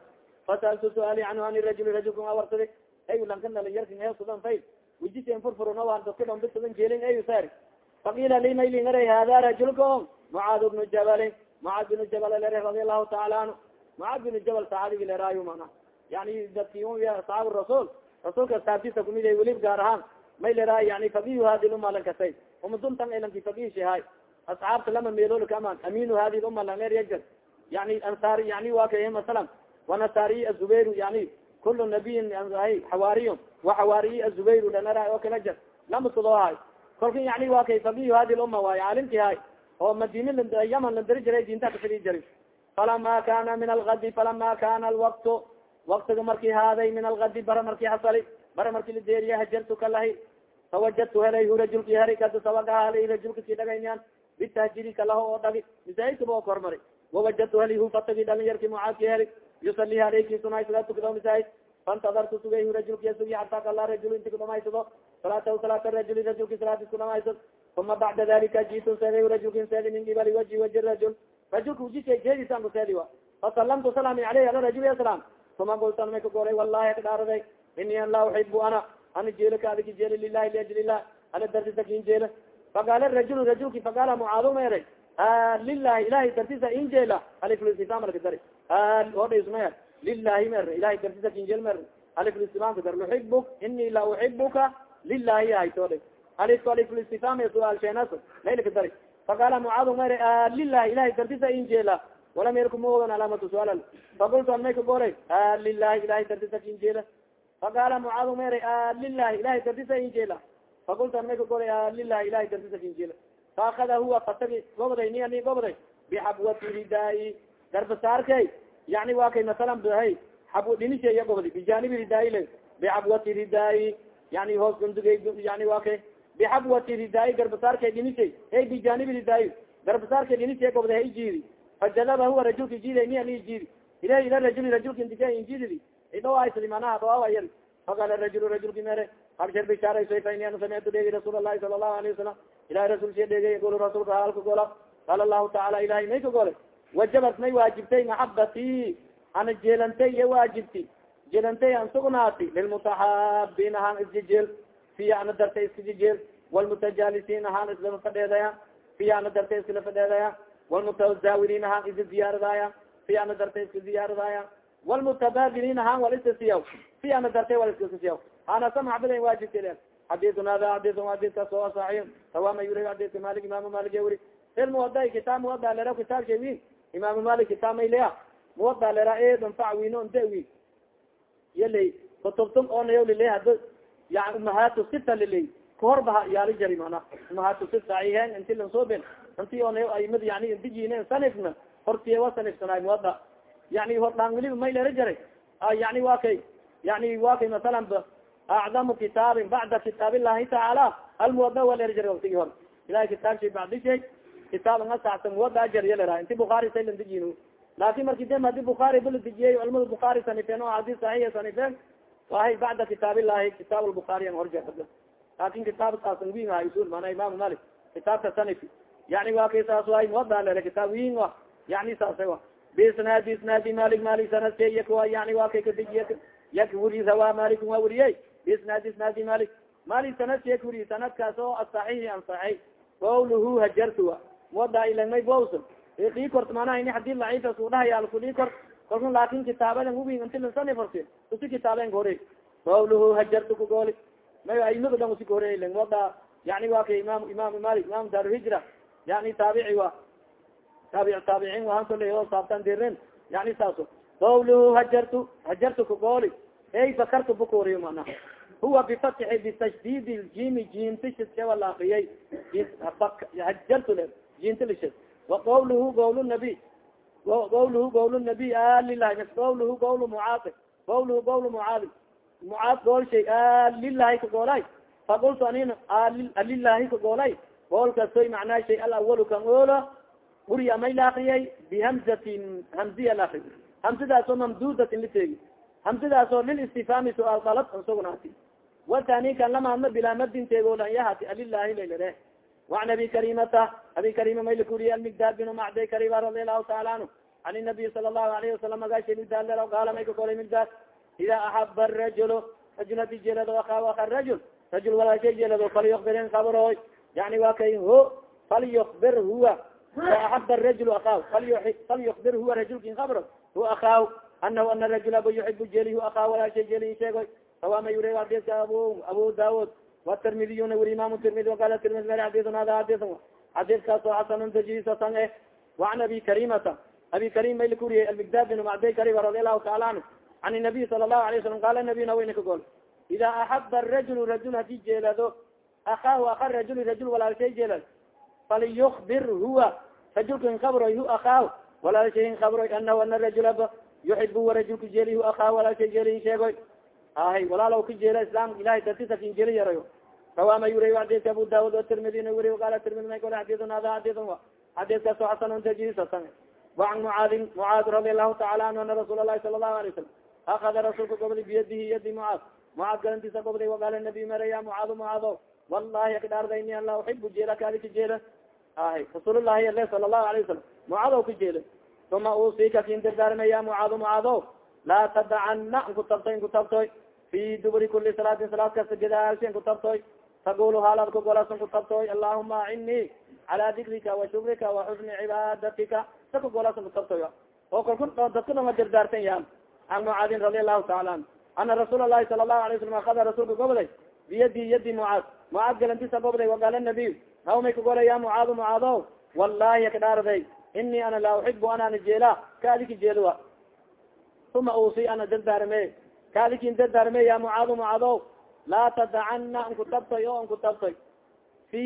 fasaltu suaali canhu an rajul rajulka a warsadi ay lanka dhalinyarka hesudan fay wijisen furfurno waan dadka dhon bisadan jeelin ay sar faqiila li maylingara hada rajulka o mucaad bnu jabalin mucaad binu jabal lere radi allahu taala anhu. Mucaad binu jabal saxaabigi leraayo mana yani dadki saxaab rasul rasuulka saabtisa kumid welib gaar ahaan may leraay yani faqihu hadi luma lan kasay umaduntan lanki faqihishahay asxaabta lama meelol kaman aminu hadi luma lan eryajar yani ansaari yani wa ka masalan. Wanasariy azubayr yani kulu nabiyin xawaariyo waxawaariyi azubayr lanara oo kala jar lama sudoo hay kolka yani wa kay faqihu hadi luma waay caalimki hay oo madina yaman lan dari jiray diinta kafidi jari. Falama kana min algadi falama kana alwaktu waktiga marki haaday min algadi bara marki hasali bara marki ladeeriya hajartu kalahi fawajadtu helay hu rajulki heri kada sawagahalay rajulka si dhagaynian bitahjiri kalaho oo dhagi misaidkaba oo kormari. Wawajadtu heli hu fatagi dhalin yarki mucaadki heri yusali haleyki sunay sala tukado misaid faintadartu sugay hu rajulki sugi xata kala rajul inti kudhamaysado salaatahu salaata rajuli rajulki salaadis kudhamaysad uma bacda dalika jitu seeday rajulkin seedi min qibali waji waji rajul. Rajulka wujisha jeedisan kuseedi wa fasalamtu salami aleyh ala rajul aslam uma gultan may goray wallahi kadhaaraday ini an laa uxibu ana ana jeelka adigi jeeli lilahi liajli lah ala dartisa kin jeela faqaala rajul rajulki faqaala mucaado meeray lilahi ilahay dartisa in jeela aliflistifamka dari odhasmaya lilahi mer ilahay dartisa kin jeel mer aliflistifamka dar uxibuk ini la uxibuka lilahi haytodhe alifku aliflistifam suaal sheenas maylka dari faqaala mucaado meeray lilahi ilahay dartisa in jeela walam yarku maogan calaamatu suaal faqultu an may ka goray lilahi ilahay dartisa kin jeela faqaala mucaad mer lilahi ilahay dartisa injela fakulta may ka goray lilahi ilahay dartisa injela faakada huwa fatagi gobday ni ani gobday bixabwati ridaai garbasaarkay yani waa kay masalan hay xab dhinisheya gobday bijanibi ridaai le bixabwati ridaai yani hoos gundugay yani waa kay bixabwati ridaai garbasaarkay dhinishay hey bijanibi ridaai garbasaarkay dhinishay gobday hay jiidi fajadaba huwa rajulka jiiday ni ani jiidi ila ila rajuli rajulka intika injididi idhawaysadi manaha dhawaawaya faqala rajul rajulki mere abshir bishaaraysoy fa ini ana samictu dhegi rasuul allahi sala allahu alayhi wasalam ilahi rasul siya dhegay gol rasulka halka gola. Qaala lahu tacaala ilahay may ka golay wajabat may waajibtay maxabati ana jeelantay iyo waajibti jeelantay an sugnaati lilmutaxaabin ahaan isjijeel fiya ana dartay iskajijeel walmutajaalisiin ahaan islama fadheedaya fiya ana dartay iskala fadheedaya walmutazaawiriin ahaan isi ziyaaradaya fiya ana dartay iska ziyaaradaya wlmutabadiliin ahaan wal iskasiyaw fi ana dartay wal iskasiyaw ana samacbila waajibka xadiun hada xadiun xadiskaas oo saxiix sawama yuri xadiska malik imaamu malik wuri il muwada kitaab muwada lera kitaab shay win imaamu malik kitaab may leya muwada lera eedon fac wino nde wi yaley kutubtum oo nayaw liley hada yani umahatu sita liley kahor ba yaali jari mana umahatu sit saxiixeen inti lansoben inti oo nayaw aimad yani indijine sanifna hortiye wa sanifsanaay muwada yani hordhaan weliba may lera jaray yani wa kay yani wa kay masalan acdamu kitaabin bacda kitaab illahi tacaala almuwada wa lera jaray waktigi hor ilahay kitaab shay bacdi shay kitaab nga saxsan muwada jarya lera inti bukaari say lan dijin laakin marki dem hadi bukaari bala dijiyey culamada bukaari sanifeen o hadis saxiixa sanifeen wahay bacda kitaab illahi kitaab lbukaari an horja laakin kitaab saasan win aha usul mana imam malik kitaabka sanifi yani wa kay saas waay muwada lera kitaab win wa yani saasa wa bisnaadi isnaadi malik malik sanadke iyakuwa yani waa kay kadijiy yak wuri rawa malik waa weriyey bisnaadi isnaadi malik malik sanadke wuri sanadkaas oo asaxiixi an saxix qawluhu hajartua muwada ilangmay bos dhii kort manaha ini haddii laciifas udhahayaalku dhii kort kalku laakin kitaabadan uwin intilansani farsi usi kitaaben kahore qawluhu hajartu kugooli may aimada dhan usi kahore muwada yani waa kay imam imam malik imam daaruhijra yani taabici wa taabic taabiciin wahan kuley oo saabtan dirin yani saaso qawluhu hajartu hajartu kagooli ey fakartu bukuriyo mana. Huwa bifatxi bitashdid ljimi jiintishidkewa la akriyay hajartu le jiintilishid wa qawluhu qawl nabiy qawluhu qawl nabiy alilahi qawluhu qawl mucaadi qawluhu qawl mucaadi mucaad gool shay alilahi kagoolay faqultu anin alilahi kagoolay gool kasoy macnaa shay alawalu kan oola uriya may la akriyay bihamzatin hamziya laakri hamsadaas oo mamdudatin liteegi hamsadaas oo lilistifami suaal dalad an sugnaati watani kan lamaadna bilaa madin teegoolayahati alilahi laylare waan abi karimata abi karima may lakuriye almigdad bin macday karima radialahu taala anhu. An nabiy sala allahu alayhi wasalam magashi migdadlero gaala may kakolay migdad ida axaba rajulu rajul hadi jeelado aka aka rajul rajul walaashay jeelado falyukbirin kabroy yani wa kay ho falyukbir huwa aab rajul akaaw falyubir huwa rajulkin abr hu akaaw anahu ana rajul abo yuib jeli hu akaaw walaasha jeli sheego sawama yure adka abu abu daud wtirmidiyuna wuri imam tirmidi waqala tirmid mer adn hada adn xadiskaas oo xasan dajisasan eh waan abi karimata abi karim may lakuriye almigdad bin macday kariba radi allahu taala anhu an nabiy sala lahu alay salam qala nabiyna wayna kagol ida axaba rajul rajul haddii jeelado akaahu aka rajul rajul walaal shay jeelado falyukbir huwa rajulkan kabroy hu akaahu walaalshayin kabroy anahu ana rajulaba yuxib huwa rajulka jeeli hu akaahu walaalshay jeeli sheegoy ahay walaalow ka jeela islam ilahay dartisa kin jeli yarayo rawama yuriy adidka abu daud atirmidina wuri qala tirmidi may kole xadidun hada xadidun wa xadidkaasoo xasanun tajisatan waan mucaadin mucaad radi allahu taala anhu ana rasuul alahi sala allahu alay wasalam akada rasuulka gobdi biyadihi yadi mucaad mucaad galantiisa gobday waqaala nabiy mara ya mucaado mucaado wallahi akdhaardayni an la uxibu jeela kaadi ka jeela ahay rasuulullahi ale sala allahu alayh wasalam mucaado ka jeela uma usika kin dardaarmay ya mucaado mucaado laa tadacana nkutabtoy nkutabtoy fi duburi kuli salaatin salaad kasta gadaalsi nkutabtoy tagul haalad kagolasan kutabtoy allahuma acini cala dikrika wa shukrika wa xusni cibaadatika. Sa kagolasan kutabtoy oo kalku dadka dhama dardaartan ya an mucaadin radi allahu taala an ana rasuul lahi sala lahu alay salam akada rasuulka gobday biyadi yadi mucaad. Mucaad galantisa gobday waqaala nabiy haw may kagola ya mucaado mucaado wallahi akadhaarday ini ana la uxibu anana jeela kaadiki jeedoa uma usi ana dardaarme kaadikin dardaarme ya mucaado mucaado laa tadacana nkutabtoy o nkutabtoy fi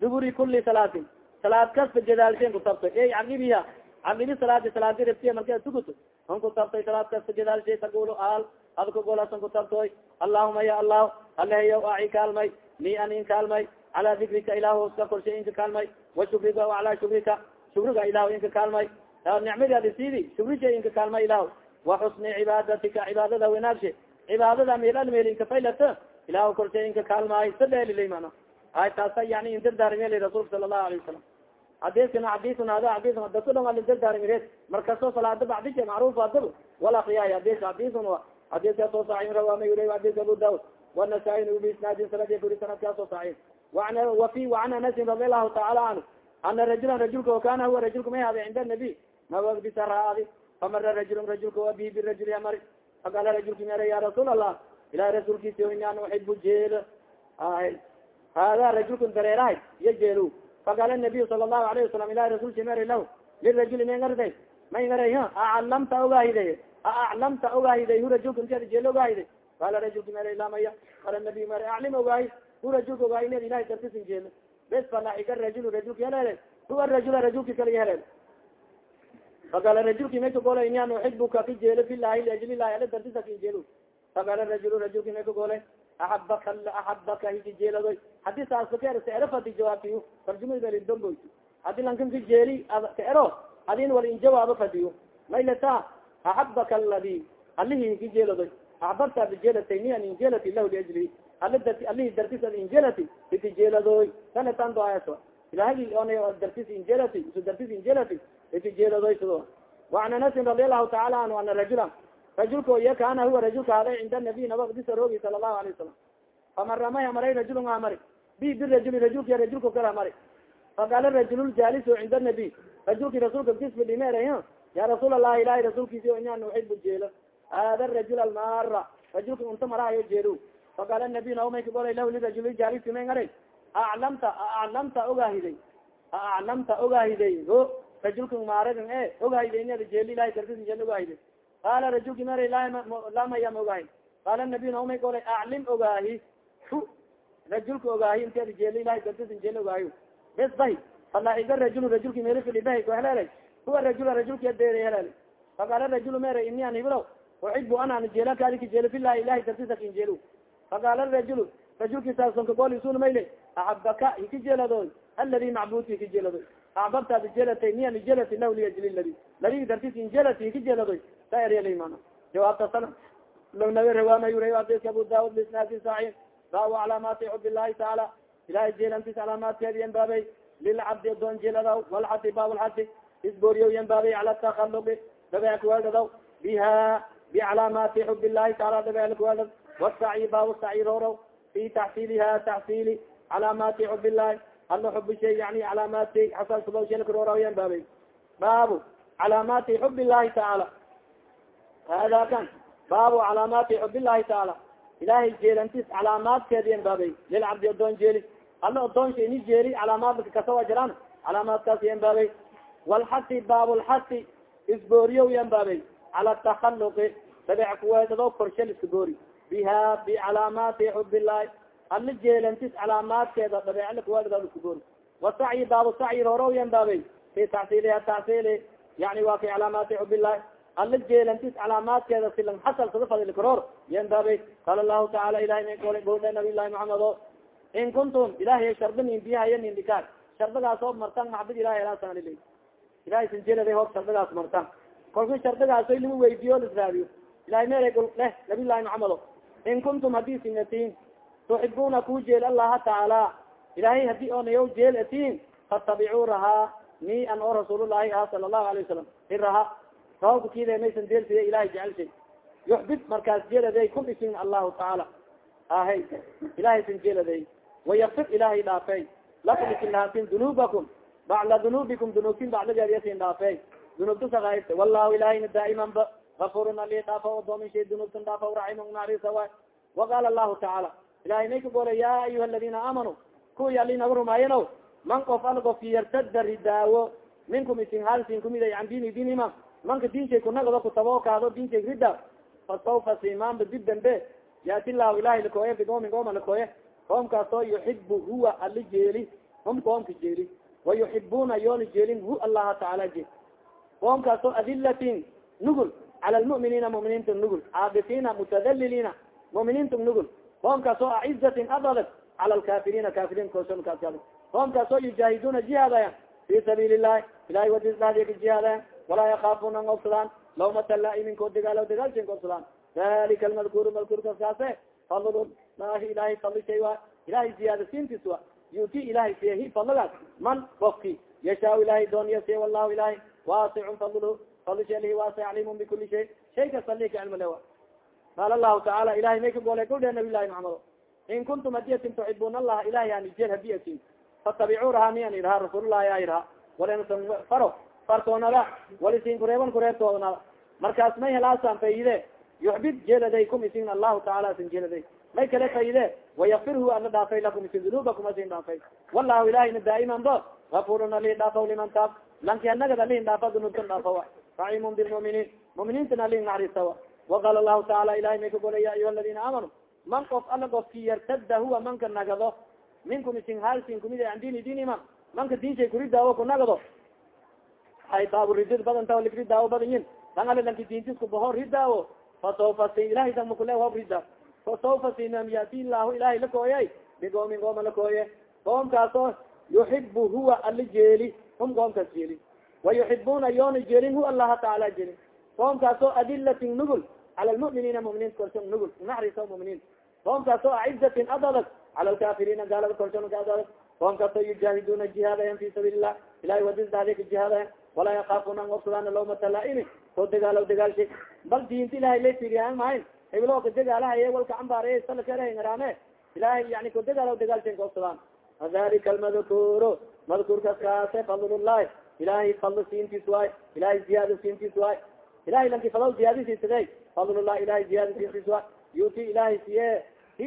duburi kuli salaatin salaad kasta gadaalshe nkutabtoy ey caqibiya caqibi salaadi salaadi rabtiya marka tukuto nkutabtoy salaad kasta gadaalshe tagul al adkagolasan kutabtoy allahuma ya allah aleheyo aci kaalmay ni anin kaalmay cala dikrika ilah oska korshe inka kaalmay wa shukrika ala shukrika shukriga ilah inka kaalmay. Nicmadi adisidi shukrisha inka kaalmay ilah wa xusni cibaadatika cibaadada wanaagshe cibaadada meelal meelinka faylata ilah korshe inka kaalmaay sadheelilay mana ay taasa yani indardaarmel rasulka sala allahu alayه wasalam xadiskana xadisun hada xadisun dadku dhan alindardaarmire markaso salaada bacdisha macruf adab. Wala akriyaay xadis xadisun xadiskaasoo saxiin rawama yuri xadiska abu daud wanasaain bisnaadin sanadi kuri sanadkaasoo saxiin wafi waan anasin radi allahu taala canhu ana rajulan rajulka o kana huwa rajulka may hada cinda nabiy mababisaraadi famara rajulun rajulka wa bi birajul amari faqala rajulki mera ya rasuul allah ilahi rasuulkiisi inaan uxibu jeel hada rajulkan dareerahay iyo jeelu faqala nabiyu sala allahu alayhi wasalam ilahi rasulki mera lah lirajuli may ngarday may ngaray acalamta ogaahiday aaclamta ogaahiday hu rajulka inti jeel ogaahiday qala rajulki mera lamaya qala nabiy mera aclim ogaahi hu rajulka ogaahi inad ilahay dartisin jeelo bes falaxiga rajul rajulki helele huwa rajula rajulki kaliga helel faqala rajulki may kagolay inan uxibuka ka jeelo filahi liajlilahi ala dartisa kin jeelo faqala rajul rajulki may kagolay axabaka axabaka hiki jeeladoy haddii saasaka ka ero fadi jawaabtiyo tarjumadi balidongoy haddii lankan ka jeeli ka ero adin wal in jawaabo fadiyo maylata axabaka aladi alihi hiki jeeladoy axbabta bijeelatay ni an injeelati lahu dar alihi dartis ad injeelati hiki jeeladoy sanatan doaso ilahay dartis injeelati isu dartis injeelati hiki jeeladoy sido waan anasin radi allahu taala anhu ana rajula rajulka iya kana huwa rajulka haday cinda nabiy nabadisa roogi sala allahu alayه wasalam famarama amaray rajulun amari. Bi birajuli rajulka rajulka kala mari faqala rajul jaalisu cinda nabiy rajulki rasuulka kisfidhimeera ya rasuul allahi ilahi rasuulkiisi inaan uxibu jeelo hada rajul almara rajulka unta marahayo jeelo faqala nabiy naomay kagolay lah lirajuli jaalisi may ngaray aclamta aclamta ogaahiday aclamta ogaahiday o rajulka maaragan e ogahayde inada jeeli ilahay dartis jeel ogahayde qaala rajulki mara lamayam ogahay qaala nabiy naumay golay aclim ogaahi hu rajulka ogaahi inteeda jeeli ilahay dartis jeel ogaayo bes bahi falaiga rajul rajulki meri fili bahi ko huwa rajula rajulka deere helelay faqaala rajul mere ini an hiblo uxibu an an jeela kaadi kajeelo filahi ilahay kin jeelo faqaala rajul rajulki saasonka gol isun mayle axabaka hikajeeladoy aladi macbudka hikajeeladoy axbabta bijelatay niya nijelati lah liyajli ladi ladi dartis injelati hikajeeladoy sa eryalaymana jawaabta sala law nabi rawaamayu adeska abu daud bisnaadi saxiix baaw calaamaati xub tacaala ilahay jeelantis calaamaadkeedi yanbaabay lilcabdi adoon jeeladaw walxati baawlxati isbooriyo yanbaabay cala takaluqi dabeec kuweeldadaw biha bicalaamaati xub illahi taala dabeec baaw sacyi roorow fi taxsiiliha taxsiili calaamaati xub illahi alla xub shay yani calaamaati xasaasuba shelkarooraw yanbaabay baabu calaamaati xub illahi tacaala hada kan baabu calaamaati xub illahi tacaala ilahay jeelantis calaamaadkeedi yanbaabay lilcabdi adoon jeeli alla odoonsha ini jeeli calaamaadka kasawa jiraan calaamaadkaas yanbaabay walxasi baabulxasi isbooriyow yanbaabay cala takaluqi dabeec kuweedado korshal iska boori biha bicalaamaati xub illahi alla jeelantis calaamaadkeeda iska boori wasacyi baabu sacyi roorow yanbaabay fi taxsiiliha taxsiili yani waa fi calaamaati xub illahi alla jeelantis calaamaadkeeda silan xasal sada fadil karoor yanbaabay qaala lahu tacaala ilahay may golay golda nabiy llahi maxamed o in kuntum ilahay shardin bihayan indikaar. Shardigaas oo martan maxbad ilahi helasanal ilahay sanjeelada hor shardigaas martan kolka shardigaas o lagu weydiiyo lisraadiyo ilahay meelay gol leh nabiy llahi maxamed o in kuntum haddii sinatiin tuxibuna ku jeel allaha tacaala ilahay haddii onayaw jeel atiin fatabicuu rahaa ni an oo rasuulullahi ah sala allahu alayh wasalam iraha sababka kida maysan deelsiya ilahay jecelshay yuxbib markaas jeeladay kun isin allahu tacaala ahay ilahay san jeeladay wayafir ilahay dhaafey lakum isin lahaatin dunuubakum bacda dunuubikum dunuubtin bacdageedyasin dhaafey dunuubta sakaayta wallahu ilahayna daa'iman ba gafurun ali dhaafo odoomin shay dunuubtan dhaafo raxim naarisa waay waqaala allahu tacaala ilahay may ka golay ya ayuha aladina aamanuu kuwii ali naga rumaayano man qof al qof yartada ridaawo minkum isin halsin kumiday can diini diinima manka diinshay kunagado kutabo kaado diinshay rida fasawfa simaanba dib dambe yaati lahu ilahay lakooye bigoomin gooma lakooye qoomkaasoo yuxibu huwa ali jeeli hum qoomka jeeli wayuxibuna yoona jeelin hu allaha tacaala jeel qoomkaasoo adilatin nugul cala lmu'miniina muminiinta nugul caabifiina mutadaliliina muminiinta nugul qoomkaasoo acizatin adadag cala lkafiriina kafiriin koosonkaas qoomkaasoo yujaahiduna jihaadaya fi sabiili illahi ilahay wadis dhadiga jihaadaya walaa yakafuna ngobsadaan lawmata laa'iminko dagaalo dagaalshin gobsadaan dalika almadkuuru madkuurkaas kaase fadlullahi ilahay fadlishay wa ilahay ziyaadasiintis wa yuti ilahay siyahi fadligaas man kofki yashaa ilahay dooniya siya wallahu ilahay waasicun fadlhu fadlisheelihi waasic calimun bikuli shay shay kasta lika cilmi lewa qaala allahu tacaala ilahay may ka goolay gudhe nabiy llahi maxamed in kuntum hadiyatin tuxibuna allaha ilahay ani jeel hadiyatin fatabicuu rahaa miyan irhaa rasuulullahi a irhaa. Walensan faro fartoonada. Walisin kureeban kureebtoonada. Markaas may helaasan fayide yuxbib jeeladay kum isin allahu tacaala sin jeeladay may kale fayide wayafirhu ana dhaafay lakum isin dunuubakum asin dhaafay. Wallahu ilahina daa'iman ba gafurun ali dhaafaw liman taab. Lanki anagad alihin dhaafa dunuubtan dhaafawa raximun bilmuminiin muminiintan alihin naxariisawa waqaala lahu tacaala ilahay may ka golay ya ayuha aladina aamanuu man qof ala qofki yartada huwa manka nagado minkum isin halsin kumid an diini diinima manka diinshay kuridaawo ku nagado hay baaburidid badanta likridaawo badanyin dan ali lanki diintisku baho ridaawo fasaufa si ilahay dan makule hob rida fasaufa sinam yati lahu ilahay lakooyay bigoomin gooma lakooye qoomkaasoo yuxibu huwa ali jeeli hum qoomkaas jeeli wayuxibuna yoona jeelin hu allaha tacaala jeelin qoomkaasoo adilatin nugul cala lmuminiina muminiin korso nugul naxriso muminiin qoomkaasoo acizatin adadag cala lkafiriina gaalada korshonka adadag qoomkaasoo yujaahiduna jihaadayan fi sabiili lah ilahay wadis daadika jihaadayan walaa yakafuna an obsadaan lawmata laaimi ko dagaalo dagaalshi bal diinta ilahay lay firiyan mahayn heblo ka dagaalahaye walka cambaarey salakeraangaraame ilahay yani ko dagaalo dagaalshin ka obsadaan adalika almadkuru madkuurkaas kaase ilahay fadl siintis waay ilahay ziyaad siintis waay ilahay lanki fadl ziyaadisiisade fadllah ilahay ziyaad siintis waay yuti ilahay siye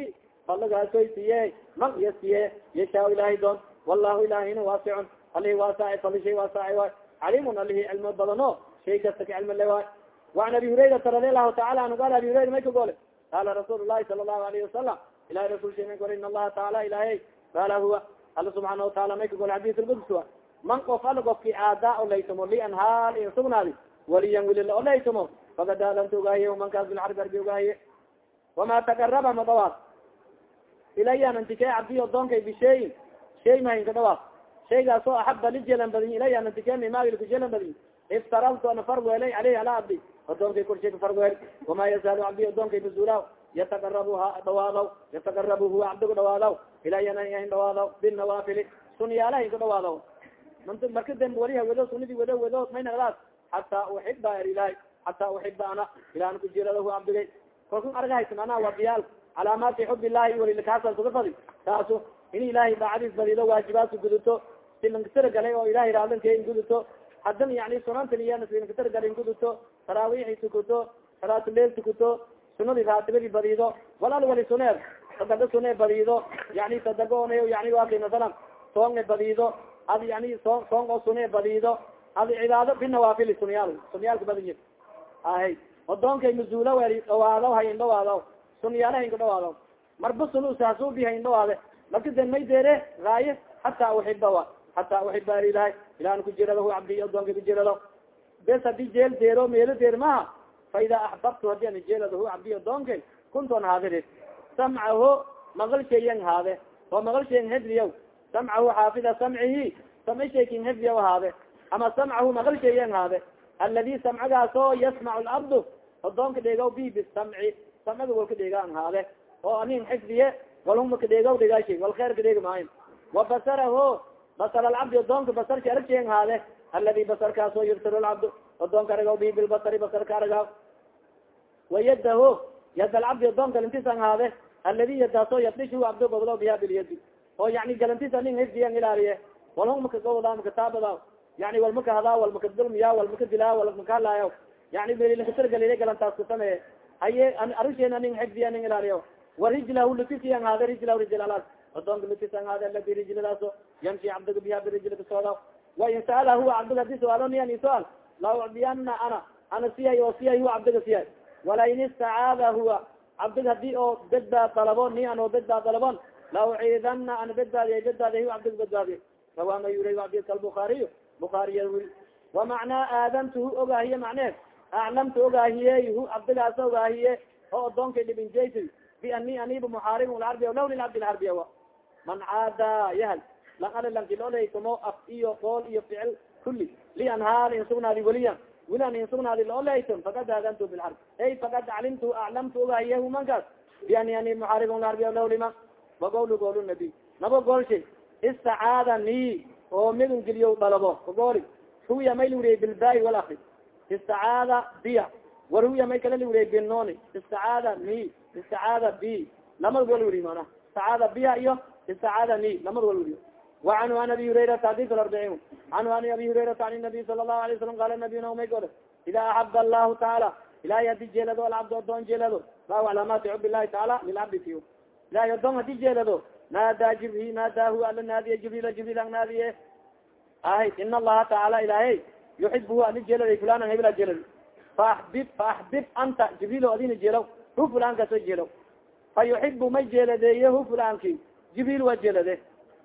i fadligaasoy siye man iya siye yashaa ilahay doon wallahu ilahina waasicun alihi waasac fadli shay waasac waay calimun alihi cilmo badano shay kasta ka cilmi le waay waan abi hurayrata radialahu taala anu qaal abi hurayra may ka goole qaala rasuul lahi sala lahu alayhi wasalam ilahay rasul shema or in allaha taala ilahay qaala huwa alla subxaana wataala may ka goole xadiis lqudus wa man qof ala gofki aadaa olaytamo lian haal sugnaadi waliyan wilila olaytamo fakad aadanta ogaahiye mankaas bilcarbi arbi ogaahiye wama tagaraba ma dhawaad ilaya nantike cabdi odoonkay bishayin shay mahayn ka dhawaad shaygaas oo axaba lijelan badin ilaya nantike mimaagil kujelan badin iftaraltu ana farweelay aleyh ala abdi. Odoonkay korshay ka farweel wama yazaalu cabdi odoonkay masuulaw yataqarabu ha dhawaadaw yataqarabu huwa cabdigu dhawaadaw ilayana in dhawaadaw binawaafili sunyaalahay ka dhawaadaw marka dambe wali hawado sunadii wado wado may nagdaas hataa uxiba er hataa uxiba ana ilaan kujiradahu cabdigay kalkun argahaysa manaa waa diyaal. Calaamaati xub ilahi walilkaasa suga fadi taasu in ilahay daacadiis badido waajibaadka guduto. Silankasara galay oo ilahay raadinka in guduto. Hadan yani sunanta silankasara galay in guduto. Taraawiixi tukuto salaatuleil tukuto. Sunadii raatibadii badido walal wali suneer sadago sunee badido yani sadagoon yani waki masalan soonge badido ad yani so soon oo sunee badido adi cibaado binawaafili sunyaal sunyaalka badany ahay. Odoonkay mazuula weri dhawaado hayin dhawaado sunyaale hayn dhawaado marba sunusasuubi hayn dhawaade marka den deere raaye hataa uxiba wa hataa uxiba er ilahay ilaan kujirado hu cabdi adoonka kujirado bes haddii jeel deero meelo deer maha fa idaa axbabtu haddii ana jeelado hu cabdi adoonkay kuntoon haadire samcaho maqalshayan haade. Oo maqalshayan hedriyaw samcahu xaafida samcihi samishaykin hedriyaw haade ama samcahu maqalshayan haade aladi samcagaas oo yasmac labdu odoonka dheegaw bi bisamci samciga walka dheegaan haade oo anin xifdiye walhumaka dheegaw dhegaashay wal kheer ka dheegi maayo wa basaraho basar alcabdi odoonka basarka aragsheen haade aladi basarkaas oo yubsir lcabdu odoonka aragaw bi bilbasari basarka aragaw. Wayadaho yad alcabdi odoonka galantisan haade aladi yadaasoo yafdishu abdo gobdo biha bilyadi oo yani galantis anin xifdiyan ilaaliye. Walhumaka gobda maka taabada. Yani walmaka hadaa walmaka dulmiya walmaka dilaa walmaka halaayo yani belilkatargalile galantaas ka haye arisheen anin xifdiya anin ilaaliyo. Warijlahu likisiyan haade rijlahu rijlalas odoonka likisan haade aladi rijladaaso yamshi cabdiga biha birijla kasooda wain saala huwa cabdiga haddii suaalo niyan suaal la ucdiyana ana. Ana siyay oo siyay huwa cabdiga siyay. Walain istacaada huwa cabdiga haddii oo bedbaad dalabo ni an oo bedbaad dalabon la uciidana ana bedbaadiya bedbaadiy huwa cabdiga bedbaadiy rawama yura xadiska albukaariy bukaariya wil wamacnaa aadantuhu ogaahiye macneed aclamtu ogaahiye hu cabdigaas ogaahiye oo odoonkay dhibinjayt biani aniba muxaaribun lcarbiya law lilcabdi lcarbiya wa man caada yahal lang ali lankiloleytamo af iyo qool iyo ficil kuli li an haal in sugnaadi weliya weli an in sugnaadi laoleyton fakad aadantu bilcarb ey fakad calimtu aclamtu ogaahiye hu mankaas biani ani muxaaribun lcarbiya law lima wa gawlu gool nabiy nabo goolshay istacaada ni oo midun geliyo dalabo kagooli huya may liwuriyey bilbaai walakri istacaada biya. War huya may kala liwuriyey binoni istacaada ni. Istacaada bi. Lamad wal wuriy mana istacaada biya iyo istacaada ni. Lamad wal wuriyo wacanhu an abi hurayrata hadis arbiciin canhu an abi hurayrata an nabiy sala lahu alay salam qala nabiyuna may gole ida axaba allahu tacaala ilahay haddii jeelado alcabdo adoon jeelado. Lahu calaamaati xub illahi tacaala lilcabdi fiyo ilahay adoon haddii jeelado naada jibri naadahu ala naadiye jibril jibril ang naadiye ahay in allaha tacaala ilahay yuxibuhu ani jeelada fulan hebla jeelad faaxbib faaxbib anta jibril adina jeelaw hu fulankaso jeelaw fa yuxibu may jeeladeeye hu fulanki jibril waa jeelade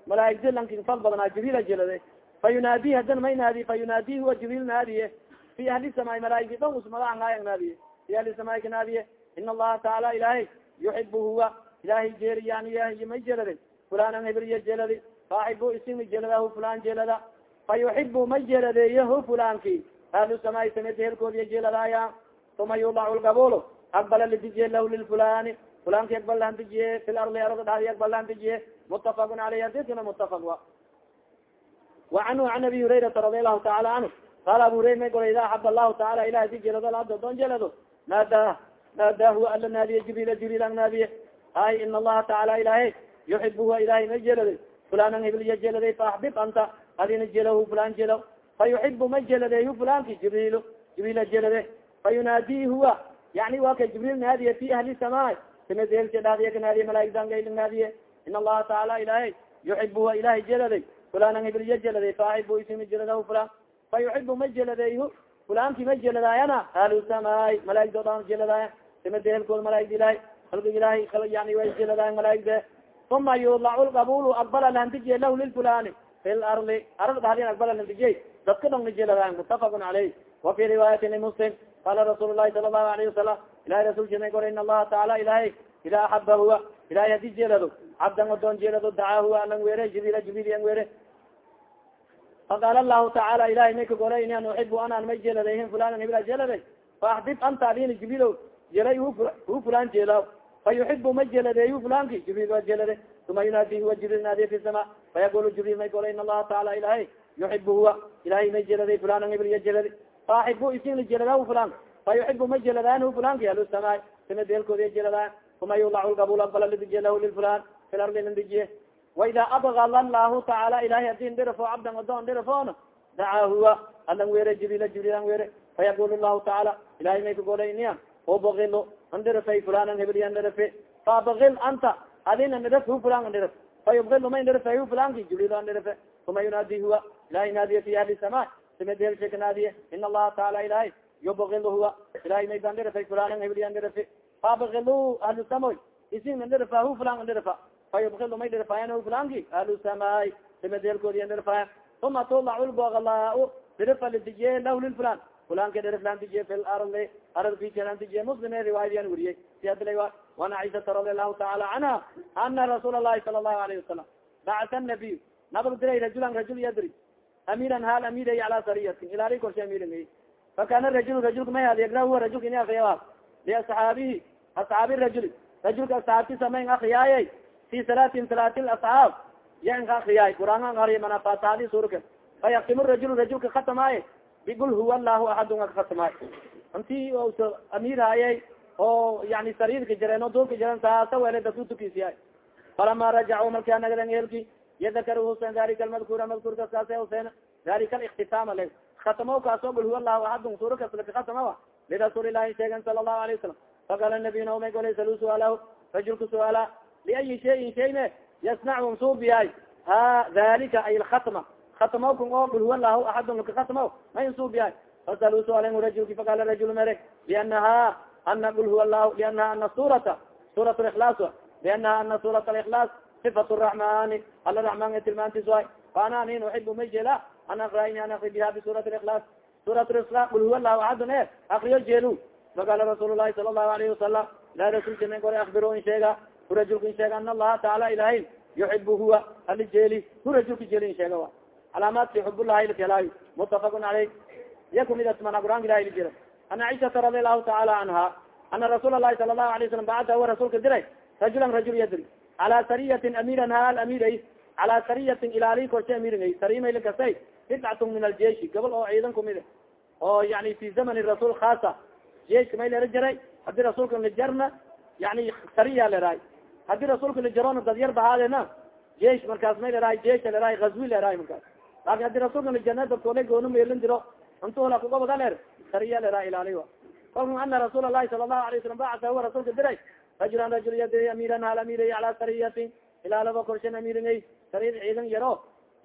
malaaigta lankin fal badnaa jibrila jeelade fa yunaadi hadan may naadi fa yunaadi huwa jibril naadiye fi ahli samaay malaaigi dhan usmadaangaayang naadiye fi ahli naadiye in allaha tacaala ilahay yuxibu huwa ilahay jeeliyaniy may jeelade fulanan hebriya jeeladi faaxibu isimi jeeladahu fulan jeelada fa yuxibu may jeeladeeye hu fulanki ahlu samaay sameda helkoodiya jeeladaaya uma yudacu lgabolo aqbala lidijiye lahu lilfulani fulanki aqbal lahandijiye fi lardi arda dhadi aqbal lahandijiye mutafaqun aleyh hadiskana mutafaq wa wa canhu an abi hurayrata radi allahu taala canhu qaala abu hurayra may gola ida axab allahu taala ilah di jeelado abdo doon jeelado naada naadahu ala naadiye jibril jibril ang naadiye ay in allaha tacaala ilahay yuxibuha ilahay may jeeladay fulanan hibliya jeeladay faaxbib anta adina jeelahu fulan jeelaw fa yuxibu may jeeladeyu fulanki jibril jibrila jeelade fa yunaadi huwa yani wa ka jibril naadiye fi ahli samaay samadeelsa dhaadiye ka naadiye in allaha tacaala ilahay yuxibuha ilahay jeeladay fulanan hibliya jeeladay faaxibu isimi jeeladahu fulan fa ma jeladeeyhu fulanki ma jeladaayana ahlu samaay malaaigdo dhan jeladaaya simadehelkood malaaigda ilahay halga ilahay yani way jeladaayan malaaigde uma yulacu lqabul aqbala landijiye lahu lilfulani fi larli arag dhahdin aqbala landijiye dadka dhong najeladaayan mutafaqun caleyh wa fi riwaayati limuslim qala rasuul lahi sala allahu alayhi wasalam ilahay rasulkina kore in allaha taala ilahay ida axaba huwa ilahay haddii jeelado cabdan odoon jeelado dacaa huwa alang weere jibril jibril an weere. Faqaala lahu tacaala ilahay may gore in an uxibu anaan may jeeladayhin fulanan hibla jeeladay faaxdib anta adina jibril jelay hu fulan jeelaw fa ma jeladeeyu fulanki jibril waa jelade uma yunaadi huwa jibril naadiy fi sama fayaqulu jibril may gore in allaha taala ilahay yuxibu huwa ilahay may jeladay fulanan hibl ya jeladi faaxibu isin la jeladahu fulan fa yuxibu ma jeladaanhu fulanki ahlu samaay sima deelkoodi jeladaan uma yulacu lqabul aqbala lidije lahu lilfulan fi lardi lindijiye waida abgala lahu tacaala ilahay haddii ndirafo cabdan odoon ndirafon dacaa huwa alan weere jibril jibril an weere fayaqul tacaala ilahay may kagolayniya ubagilo andirafay fulanan hebeliya ndirafe faabagil anta adina ndiraf hu fulan ndiraf fayubgilo may ndirafay hu fulanki jibril ndirafe uma yunaadi huwa ilahay naadiye fi ahli sama simadeelsheka naadiye in allaha taala ilahay yubagilo huwa. Ilahay may ban ndirafay fulanan hebeliya ndirafe faabagilo ahlu samoy isin ndirafa hu fulan ndirafa fayubkil may dhirfaayan fulanki ahlu samaay simadeelkoodi dhirfaaya uma tulac lboglaa dhirfa lidijiye lah lilfulan fulanka dhirflan dijiye fi larli arad fijalan dijiye muslim e riwaayadiyan weriyey siadila wan caisata radi allahu taala canha ana rasuul lahi sala allahu alayhi wasalam bacsa nabiy nabag diray rajulan rajul yadri amiran hal amiray ala sariyatin ilaali korshe amiran fakana rajul rajulka may had yagra huwa rajulka ini akriya liasxaabihi asxaabi rajuli rajulka asxaabti samayn akriyaaye fi salaatin salaati asxaab yan akriyaay quraan ariy mana fatadi surka fayaktim rajul rajulka khatamaaye bigul huwa lahu axadun aka khatamaaye inti amiir haye oo yani sariirka jareen o duurka jareen saasa wele dadku tukisiyaay falama rajacu markaa nagaden ehelki yadakar husen dalika almadkura madkurka saase husen dalika aliktitaama le khatamo kaaso gul huwa lahu axadun sura kaslaka khatamawa lirasuuli ilahi sheegen sala allahu alayه wasalam faqala nabiyna umay golay salu suaalahu rajulka suaala liayi shayin shayne yasnac suubiyaay ha dalika ay lkhatma khatmawkun oo gul huwa lahu axadun laka khatmaw may suubiyaay fasalu suaalen rajulki faqala rajul mere. Lianaha ana gul huwa lahu lianaha ana surata. Surat likhlaas lianaha ana surat alikhlaas sifat raxmani ala raxmaan tilmaantis waay faana anin uxibu may jela an akra-ini an akri biha bisurat likhlaas surat isla gul huwa lahu axadun e akriyo jeelu faqala rasuul lahi sala allahu alayhi wasalam ilahi rasulka men kore akbiro in sheega hu rajulka in sheega ana allaha taala ilahay yuxibu huwa ali jeeli hu rajulka jeeli in sheega wa calaamaadki xubulahi lkelaayo mutafaqun caleyh iya kumidasmana qur'aanka ilahi lijira an caishata radi allahu taala canha ana rasuul lahi sala lahu alay salam bacda huwa rasuulka diray. Rajulan rajul yadri. Cala sariyatin amiran hal amiray cala sariyatin ilaali korshe amirinay sarimayla kasay bidcatun min aljeishi gobol oo ciidan kumid oo yani fi zamani rasuul khaasa jeiska may lera jaray haddii rasuulka lajarna yani sariya leraay haddii rasuulka lajarona dad yar bahaadena jeish markaas may leraay jeisha leraay azwi leraay markaas laakin haddii rasuulka lajarna dadkoole goonu meelin diro intuhla kugobada leer sariya leraay ilaali kalku ana rasuul lahi sala lahu alay salam bacasa huwa rasuulka diray rajulan rajul yadri amiran hal amiray cala sariyatin. Ilaa laba korshen amirinay sariir ciidan yaro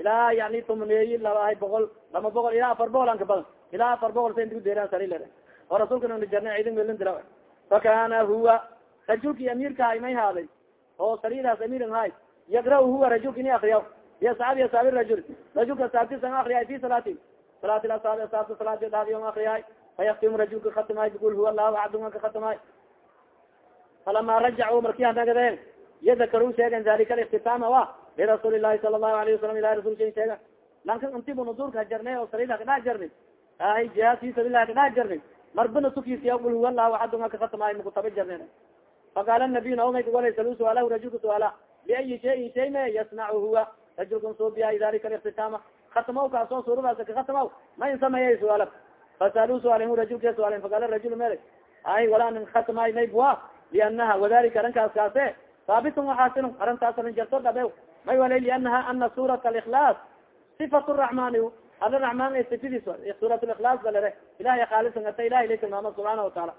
ilaa yani tumneeyi labahay boqol lama boqol ilaa afar boqol an ka badan ilaa afar boqol sa intiku sari lere oo rasuulka najarna ciidan melin dira fakana huwa rajulki amiirkahay may haaday oo sariiraas amiiran hay yagra huwa rajulka ini akriya bi asxaabi asaabi rajul rajulka asaabtisan akriyay fi salaati salaati asaabi asaabta salaati dhaadiyon akriyay fayaktimu rajulka khatamay bigul huwa lahu axadun ka khatamay falama rajacu marki hanagadeen yadakaru sheegen dalika aliktitaama wa lirasuuli lahi sala allahu alayhi wasalam ilahi rasulka sheega lanka intibu nuduurka hajarnay oo sariira kadhax jarnay ahay jihaad fi sabilah kadhax jarnay marbana tukisiya ul huwa lahu axadun ka khatamay makutaba jarnen faqaala nabiy naomay kagolay salu suaalahu rajulka suaala liayi shayin shay me yasnacu huwa rajulkan suubiyahay dalika aliktitaama khatamaw kaasoo suuradaas ka khatamaw. Ma in sameeyay suaala. Fasalu suaalen rajulka suaalen faqaala rajul mele ay walaa nin khatamaay maybwa lianaha wadalika arinkaas kaase haabitun waxaasin arintaas arrin jarto dhabe may wala lianaha ana suurat alikhlaas. Sifat raxmani ala raxmaan sifadiis suurat likhlaas balere ilahay khaalisan ata ilahay la tilmaama subxaana wataala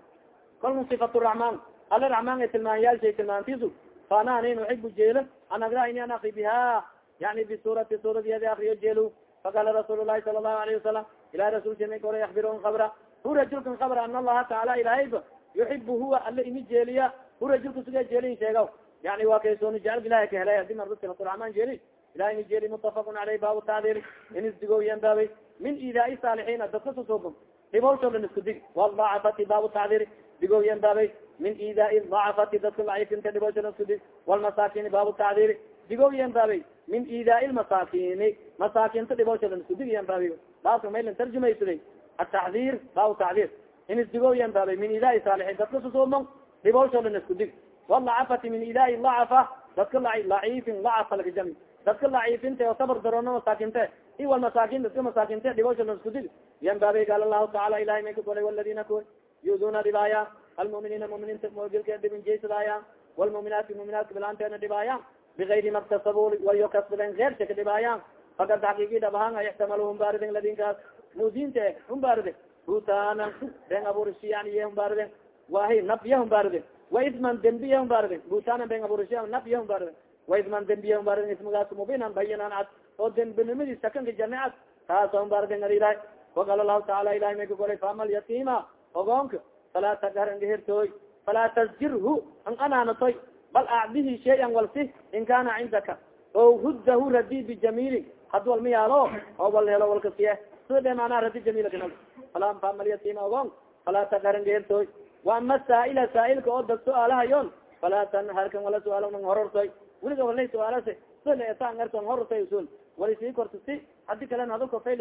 kolka sifat raxmaan ala raxmaan ay tilmaanyaalshay tilmaantiisu faana anin uxibu jeelo an agra ini an akri biha yani bisurati suuradiyadi akriyo jeelo faqala rasuul lahi sala allahu alayhi wasalam ilahi goray akbirhum kabra hu rajulkan kabra an allaha taala ilahayba yuxibu huwa ala imi jeeliya hu rajulka suga jeelin sheega yani waa kaysooni jecel ilahay ka helay haddii marda silaturaxmaan jeeli ilahay imi jeeli mutafaqun aleyh baabu tacdiri in isdigoyan baabay min idaai saalixiina dadka susuubon dhibowsholan isku dig waldacafati baabu tacdiri digoyan baabay min idaai dacafati dadka laciifinta dhibowsholan isku dig walmasaakiini baabu tacdiri digoyan baabay min idaai lmasaakiini masaakinta dhibowsholan isku digayan baabay baaska maylan tarjumaysaday ataxdir baabu tacdir in isdigoyan baabay min idaai saalixiin dadka susuubon dhibowsholan isku dig walacafati min idaai lacafa dadka laciifin lacafa laga jami. Dadka laciifinta oo sabar daroono masaakinta i wal masaakin dadka masaakinta dhibosha isku dig yan baabay gaal lahu taala ilahay may ka golay waladina kuwa yuduna dhibaaya almuminiina muminiinta mobilka dhibin jeysadaaya walmuminaati muminaadka bilaanteena dhibaaya bigayri maktasabu wayo kasbaden keersha ka dhibaaya fakad xaqiigi dhabahaan ixtamalu humbaariden ladinkaas mudinta humbaaride butaana ben abuurishi yani ye humbaariden wahi nafya humbaariden wa isman dembiya humbaariden butaana ben abuurishi nafya humbaariden wa isman dembiya humbaariden ismagaas mubinan bayinan cad oo dembinimadi sakanka janecad taasa humbaariden arilahay waqala lahu taala ilahi may ka golay faamal yatiima ogoonka falaa tagar angahirtooy falaa tasjirhu an anaanatoy bal acdihi shayan walsi in kana cindaka o huddahu radi bijamiili had wal miyaalo oo wal helo walkasiye sida de manaa radi jamil kana fala faamal yatiima ogoon falaa tagar angahirtooy wa ama saaila saailka oo dad su'aalahayon falaa tanharkan wala su'aal nang horortoy weliga walay su'aalase sitaangarton horortay usul wali sii kortasi hadi kalena hadalko fayl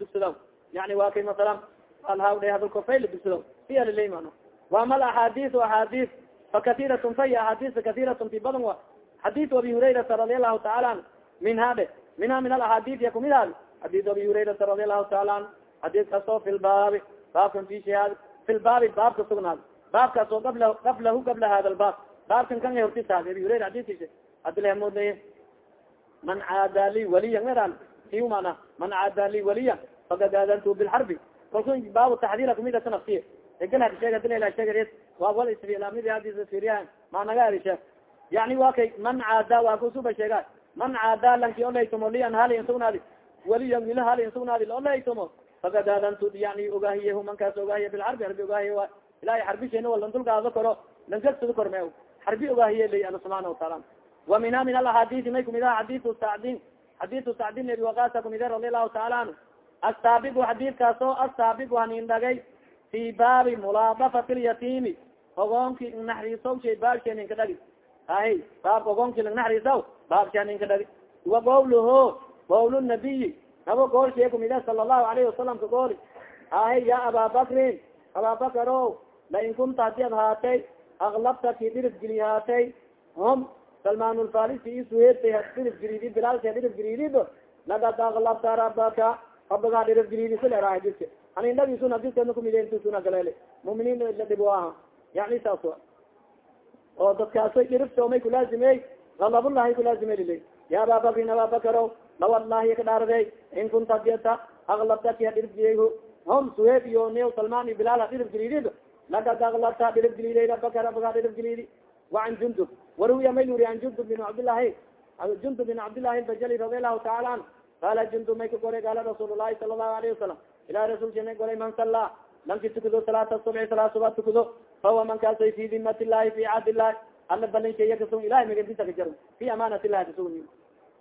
dugsadaw yani waa kay masalan alhawdhe hadalko fayl dugsadaw iyalilay mano waama alaxaadisu axaadis fakatiratun fay axaadisa katiratun ti badan wa xadis abi hurayrata radi allahu taala an minha dhe minha min alaxaadis ya kumid hadi xadis abi hurayrata radi allahu taala an xadis kaso fi lbaabi baabkan fisha fi lbaabi baabka sugnaad baabkaas oo qabla qablahu qabla hada lbaab baabkan kan hortisaad abi hurayra xadiskisa adilehmodlay man caada li waliya eran i mana man caada li waliya fakad aadantu bilxarbi kalku baabu taxdira kumidata nafsiya egalha sheeg dilala sheeg waa wal islamidi hadis firiya managa eri sheeg yani wa kay man caada waa kusuba sheega man caada lanki olaytomo lian hali. Insugnaadi waliya wila hali insugnaadi laolaytomo fakad aadantu yani ogaahiye mankaas ogaahiye bilxarbi harbi ogaahiye wa ilahay xarbisheena wal landulgaado koro lankagsado kor me xarbi ogaahiye lay alla subxaana wataala wa minha min alaxaadisi may kumid aha xadisu sacdin. Xadisu sacdin abi waqasa kumide radi allahu taala anhu. Astaabigu xadiidkaas oo astaabigu hanin dhagay fi baabi mulaadafati lyatiimi ogoonki naxriisaw shay baabsha ninka dhagi. Ahi baab ogoonki lanaxriisaw baabsha ninka dhagi. Wa qawluho qawl nabiyi. Nabo gool shee kumide sala allahu alayhi wasalam ka gooli ahi ya aba bakrin ababakar o lain kunta haddii ad haatay aklabta ki dhirif geli haatay hum salman lfarisi isuheertay dhirif giriidi bilaalka dhirif giriidido lagad aklabta rabaka rabagaa dhirif giriidisleraa hadiska ani nabisun hadiskana kumideentusuna galele muminiin la dhibo aha yani saas oo dadkaaso dhirifto may kulaazimey galabulahi kulaazime lile ya ababakrin ababakaro ka dhaarday in kunta diata aklabta kia dhirif giriy hum suheeb iyo new salman iyo bilaal dhirif giriidido lagad aklabta dhirif giriiday rabaka rabagaa dhirif giriidi waan jundub waruya may luri an jundub bin cabdillahi jundub bin cabdillahi bajali radi allahu taala an. Qala jundub may ka goray gaala rasuul lahi sala allahu alayhi wasalam ilahi rasulka may goray man salla lanki tukado salaata subci salaa suba tukado fahuwa man kaasay fi dimat illahi fi caad illahi alla balinsheeya kasug ilahay magantisa ka jaro fi amaanat illahi kasug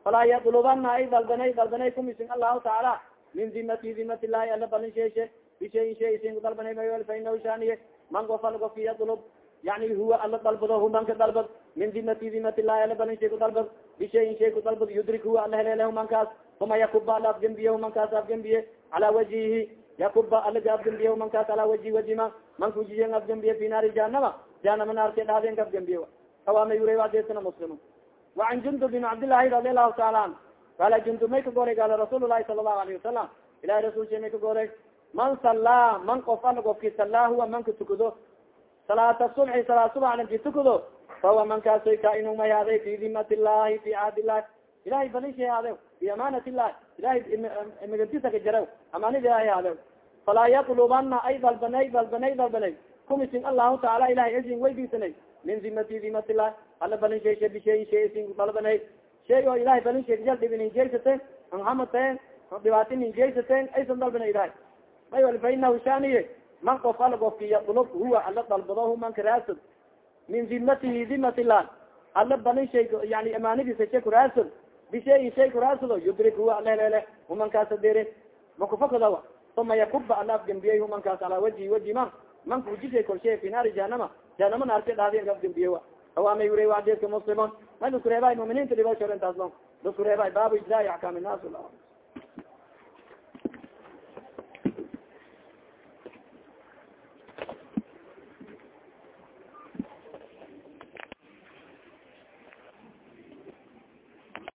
falaa yatlubana ay dalbanay dalbanay kumisin allahu taala min dimati dimat illahi alla balinsheeshe bishayin shay isin kudalbanay mayol fa inahu shaniye man gofal gofi yatlub yani huwa ala dalbado humanka dalbad min dimati dimat illahi ala balin shay ku dalbad bishayin shay dalbad yudrik huwa ala helele humankaas uma yakuba ala afgembiye humankaas afgembiye cala wajihi yakuba alaga afgembiye humankaas ala waji wajima manka wajiyen afgembiye fi naari jahanama jahanama naarke dhahdeenka afgembiye kawaama yura adeesana muslim wacan jundub bin cabdillahi radi allahu taala an. Qala jundub may ka goray gaala rasuul lahi sala allahu alayhi wasalam ilahi rasul shay may ka goray man sallaa man qof ala qofki sallaa huwa manka tukado salaata subxi salaa subax lanki tukado fahuwa mankaasoy kaainu may haaday fi dimat illahi fi caad illahi ilahay balisha haade fi amaanat illahi ilahay magantisa ka jaraw amaanida ilahay haade falaa yatlubana ay dalbanay dalbanay dalbanay kumisin allahu taala ilahay esin weydiisanay min dimati dimat illahi ala balin shay sha bishayin shay isin dalbanay shay oo ilahay balin shay jal dhibinin jeysate anhamate dhibaati ninjaysateen aysan dalbina ilahay may wal fa inahu shaniye man qof ala gofki yadlub huwa ala dalbado manka raasad min dimatihi dimat illah ala balin shay yani amaanadiisa shay kuraasad bishayin shay kuraasado yudrik huwa ala helele humankaasa dere makufakadawa uma yakuba ala afgembiyey humankaas alaa waji waji man manka wujishay kolshay fi naari jahanama jahanama naarti dhaadi afgembiye awaamay wure adedka muslimon may laskureebay muminiinta dhibasho intaas lo laskureebay baabu ijlaai axkaami naas